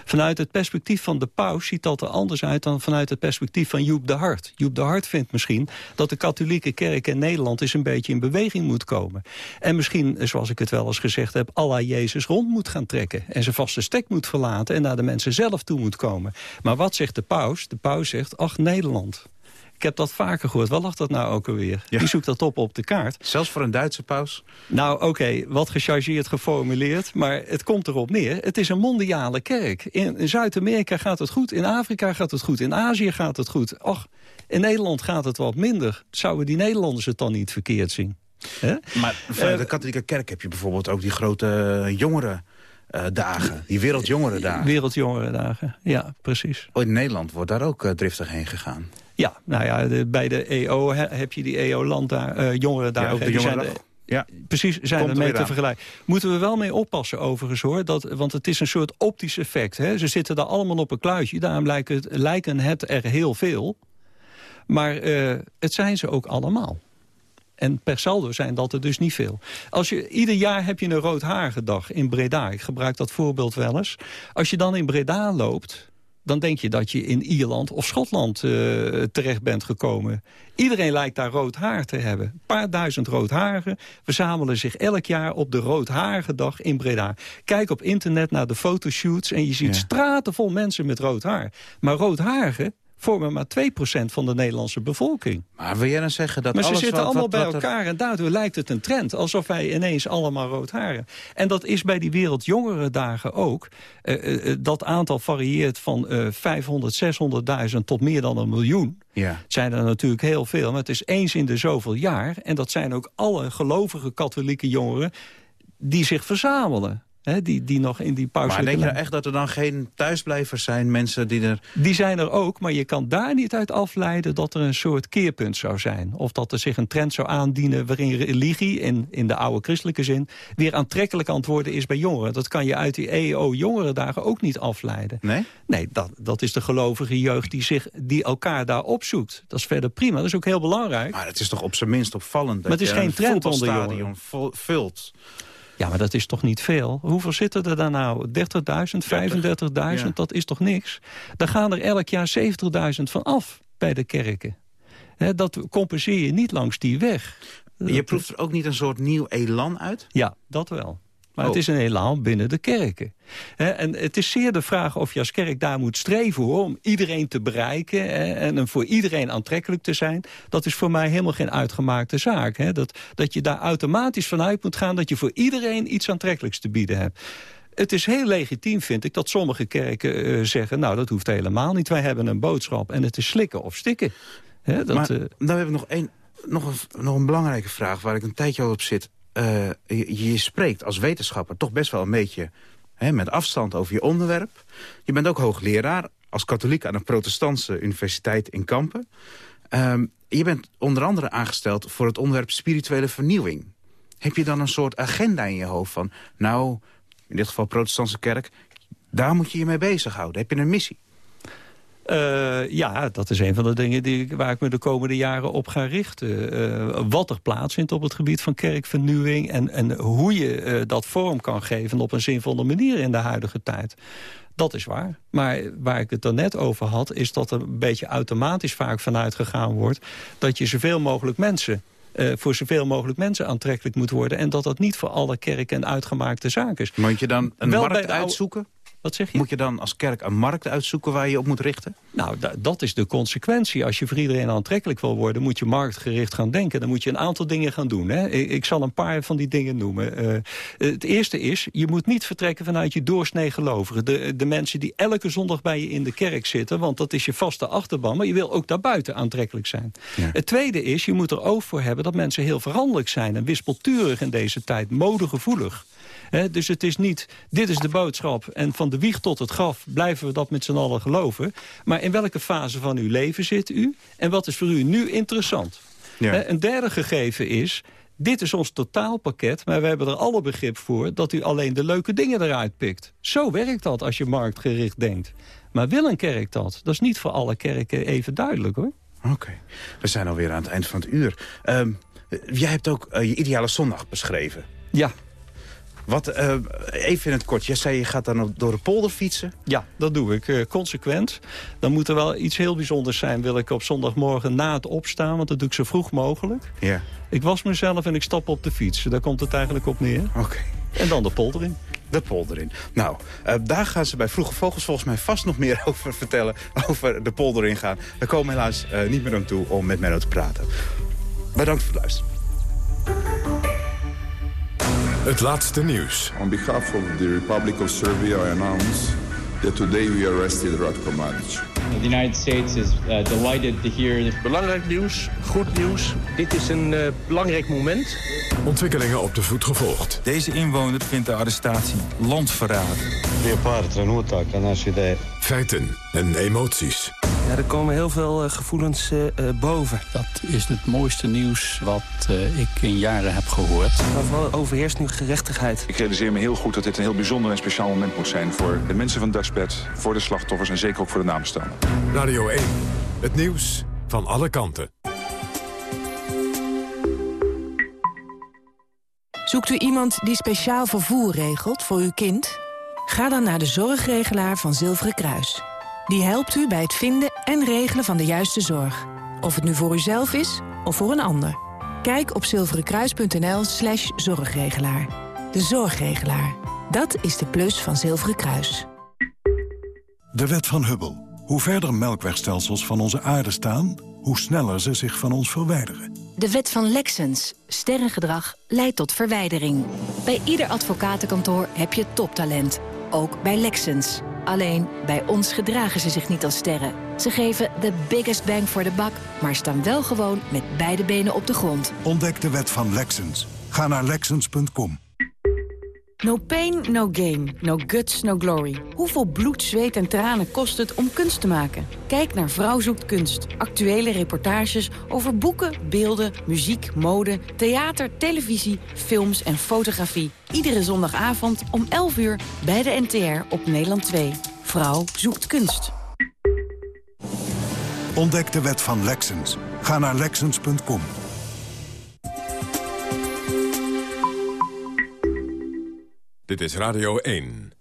Vanuit het perspectief van de paus ziet dat er anders uit dan vanuit het perspectief van Joep de Hart. Joep de Hart vindt misschien dat de katholieke kerk in Nederland eens een beetje in beweging moet komen. En misschien, zoals ik het wel eens gezegd heb, Allah Jezus rond moet gaan trekken. En zijn vaste stek moet verlaten en naar de mensen zelf toe moet komen. Maar wat zegt de paus? De paus zegt, ach Nederland. Ik heb dat vaker gehoord. Wat lag dat nou ook alweer? Ja. Die zoekt dat op op de kaart. Zelfs voor een Duitse paus? Nou, oké, okay, wat gechargeerd geformuleerd. Maar het komt erop neer. Het is een mondiale kerk. In, in Zuid-Amerika gaat het goed. In Afrika gaat het goed. In Azië gaat het goed. Och, in Nederland gaat het wat minder. Zouden die Nederlanders het dan niet verkeerd zien? He? Maar vanuit de katholieke kerk heb je bijvoorbeeld ook die grote jongeren... Uh, dagen, die Wereldjongerendagen. Wereldjongerendagen, ja, precies. Oh, in Nederland wordt daar ook uh, driftig heen gegaan. Ja, nou ja, de, bij de EO he, heb je die EO-land daar, uh, jongerendagen. Ja, ook de jongeren. Ja, precies, zijn er mee te vergelijken. Moeten we wel mee oppassen overigens hoor. Dat, want het is een soort optisch effect. Hè. Ze zitten daar allemaal op een kluitje. Daarom lijken het, lijken het er heel veel. Maar uh, het zijn ze ook allemaal. En per saldo zijn dat er dus niet veel. Als je, ieder jaar heb je een roodhaargedag in Breda. Ik gebruik dat voorbeeld wel eens. Als je dan in Breda loopt dan denk je dat je in Ierland of Schotland uh, terecht bent gekomen. Iedereen lijkt daar rood haar te hebben. Een paar duizend roodharigen verzamelen zich elk jaar op de roodharigendag in Breda. Kijk op internet naar de fotoshoots en je ziet ja. straten vol mensen met rood haar. Maar roodharigen vormen maar 2% van de Nederlandse bevolking. Maar wil jij dan zeggen dat Maar alles ze zitten wat, allemaal wat, bij elkaar en daardoor lijkt het een trend. Alsof wij ineens allemaal rood haren. En dat is bij die Wereldjongerendagen ook. Uh, uh, dat aantal varieert van uh, 500, 600.000 tot meer dan een miljoen. Ja. Het zijn er natuurlijk heel veel, maar het is eens in de zoveel jaar. En dat zijn ook alle gelovige katholieke jongeren die zich verzamelen. He, die, die nog in die pauze. Maar denk je nou echt dat er dan geen thuisblijvers zijn, mensen die er... Die zijn er ook, maar je kan daar niet uit afleiden dat er een soort keerpunt zou zijn. Of dat er zich een trend zou aandienen waarin religie, in, in de oude christelijke zin... weer aantrekkelijk aan het worden is bij jongeren. Dat kan je uit die EO-jongerendagen ook niet afleiden. Nee? Nee, dat, dat is de gelovige jeugd die, zich, die elkaar daar opzoekt. Dat is verder prima, dat is ook heel belangrijk. Maar het is toch op zijn minst opvallend dat maar het is je geen een trend onder vult... Ja, maar dat is toch niet veel? Hoeveel zitten er daar nou? 30.000, 35.000? Ja. Dat is toch niks? Daar gaan er elk jaar 70.000 van af bij de kerken. He, dat compenseer je niet langs die weg. Je proeft er ook niet een soort nieuw elan uit? Ja, dat wel. Maar Oh. het is een elan binnen de kerken. He, en het is zeer de vraag of je als kerk daar moet streven hoor, om iedereen te bereiken he, en voor iedereen aantrekkelijk te zijn. Dat is voor mij helemaal geen uitgemaakte zaak. He. Dat, dat je daar automatisch vanuit moet gaan dat je voor iedereen iets aantrekkelijks te bieden hebt. Het is heel legitiem, vind ik, dat sommige kerken uh, zeggen... nou, dat hoeft helemaal niet. Wij hebben een boodschap en het is slikken of stikken. Dat, maar, uh... nou heb ik nog, een, nog, een, nog een belangrijke vraag waar ik een tijdje al op zit. Uh, je, spreekt als wetenschapper toch best wel een beetje hè, met afstand over je onderwerp. Je bent ook hoogleraar als katholiek aan een protestantse universiteit in Kampen. Um, je bent onder andere aangesteld voor het onderwerp spirituele vernieuwing. Heb je dan een soort agenda in je hoofd van... nou, in dit geval protestantse kerk, daar moet je je mee bezighouden. Heb je een missie? Uh, ja, dat is een van de dingen die, waar ik me de komende jaren op ga richten. Uh, wat er plaatsvindt op het gebied van kerkvernieuwing... en, en hoe je uh, dat vorm kan geven op een zinvolle manier in de huidige tijd. Dat is waar. Maar waar ik het dan net over had... is dat er een beetje automatisch vaak vanuit gegaan wordt... dat je zoveel mogelijk mensen uh, voor zoveel mogelijk mensen aantrekkelijk moet worden... en dat dat niet voor alle kerken een uitgemaakte zaak is. Moet je dan een Wel markt uitzoeken? Wat zeg je? Moet je dan als kerk een markt uitzoeken waar je op moet richten? Nou, dat is de consequentie. Als je voor iedereen aantrekkelijk wil worden... moet je marktgericht gaan denken. Dan moet je een aantal dingen gaan doen. Hè? Ik, zal een paar van die dingen noemen. Uh, het eerste is, je moet niet vertrekken vanuit je doorsnee gelovigen. De, de mensen die elke zondag bij je in de kerk zitten... want dat is je vaste achterban, maar je wil ook daarbuiten aantrekkelijk zijn. Ja. Het tweede is, je moet er oog voor hebben dat mensen heel veranderlijk zijn... en wispelturig in deze tijd, modegevoelig dus het is niet, dit is de boodschap en van de wieg tot het graf blijven we dat met z'n allen geloven. Maar in welke fase van uw leven zit u en wat is voor u nu interessant? Ja. een derde gegeven is, dit is ons totaalpakket, maar we hebben er alle begrip voor... dat u alleen de leuke dingen eruit pikt. Zo werkt dat als je marktgericht denkt. Maar wil een kerk dat? Dat is niet voor alle kerken even duidelijk, hoor. Oké, we zijn alweer aan het eind van het uur. Um, jij hebt ook uh, je ideale zondag beschreven. Ja. Wat, uh, even in het kort, je zei je gaat dan door de polder fietsen? Ja, dat doe ik uh, consequent. Dan moet er wel iets heel bijzonders zijn, wil ik op zondagmorgen na het opstaan. Want dat doe ik zo vroeg mogelijk. Ja. Ik was mezelf en ik stap op de fiets. Daar komt het eigenlijk op neer. Oké. En dan de polder in. De polder in. Nou, uh, daar gaan ze bij Vroege Vogels volgens mij vast nog meer over vertellen. Over de polder in gaan. We komen helaas niet meer aan toe om met Menno te praten. Bedankt voor het luisteren. Het laatste nieuws. On behalf of the Republic of Serbia, I announce that today we arrested Ratko Mladic. The United States is uh, delighted to hear... Belangrijk nieuws, goed nieuws. Dit is een uh, belangrijk moment. Ontwikkelingen op de voet gevolgd. Deze inwoner vindt de arrestatie landverraad. Feiten en emoties. Ja, er komen heel veel uh, gevoelens uh, boven. Dat is het mooiste nieuws wat uh, ik in jaren heb gehoord. Overal overheerst nu gerechtigheid. Ik realiseer me heel goed dat dit een heel bijzonder en speciaal moment moet zijn... voor de mensen van Dutchbed, voor de slachtoffers en zeker ook voor de namenstaanden. Radio 1, het nieuws van alle kanten. Zoekt u iemand die speciaal vervoer regelt voor uw kind? Ga dan naar de zorgregelaar van Zilveren Kruis. Die helpt u bij het vinden en regelen van de juiste zorg. Of het nu voor uzelf is of voor een ander. Kijk op zilverenkruis.nl slash zorgregelaar. De zorgregelaar. Dat is de plus van Zilveren Kruis. De wet van Hubble. Hoe verder melkwegstelsels van onze aarde staan... hoe sneller ze zich van ons verwijderen. De wet van Lexens. Sterrengedrag leidt tot verwijdering. Bij ieder advocatenkantoor heb je toptalent. Ook bij Lexens. Alleen, bij ons gedragen ze zich niet als sterren. Ze geven de biggest bang for the buck, maar staan wel gewoon met beide benen op de grond. Ontdek de wet van Lexens. Ga naar Lexens.com. No pain, no gain. No guts, no glory. Hoeveel bloed, zweet en tranen kost het om kunst te maken? Kijk naar Vrouw zoekt kunst. Actuele reportages over boeken, beelden, muziek, mode, theater, televisie, films en fotografie. Iedere zondagavond om 11 uur bij de NTR op Nederland 2. Vrouw zoekt kunst. Ontdek de wet van Lexens. Ga naar Lexens.com. Dit is Radio 1.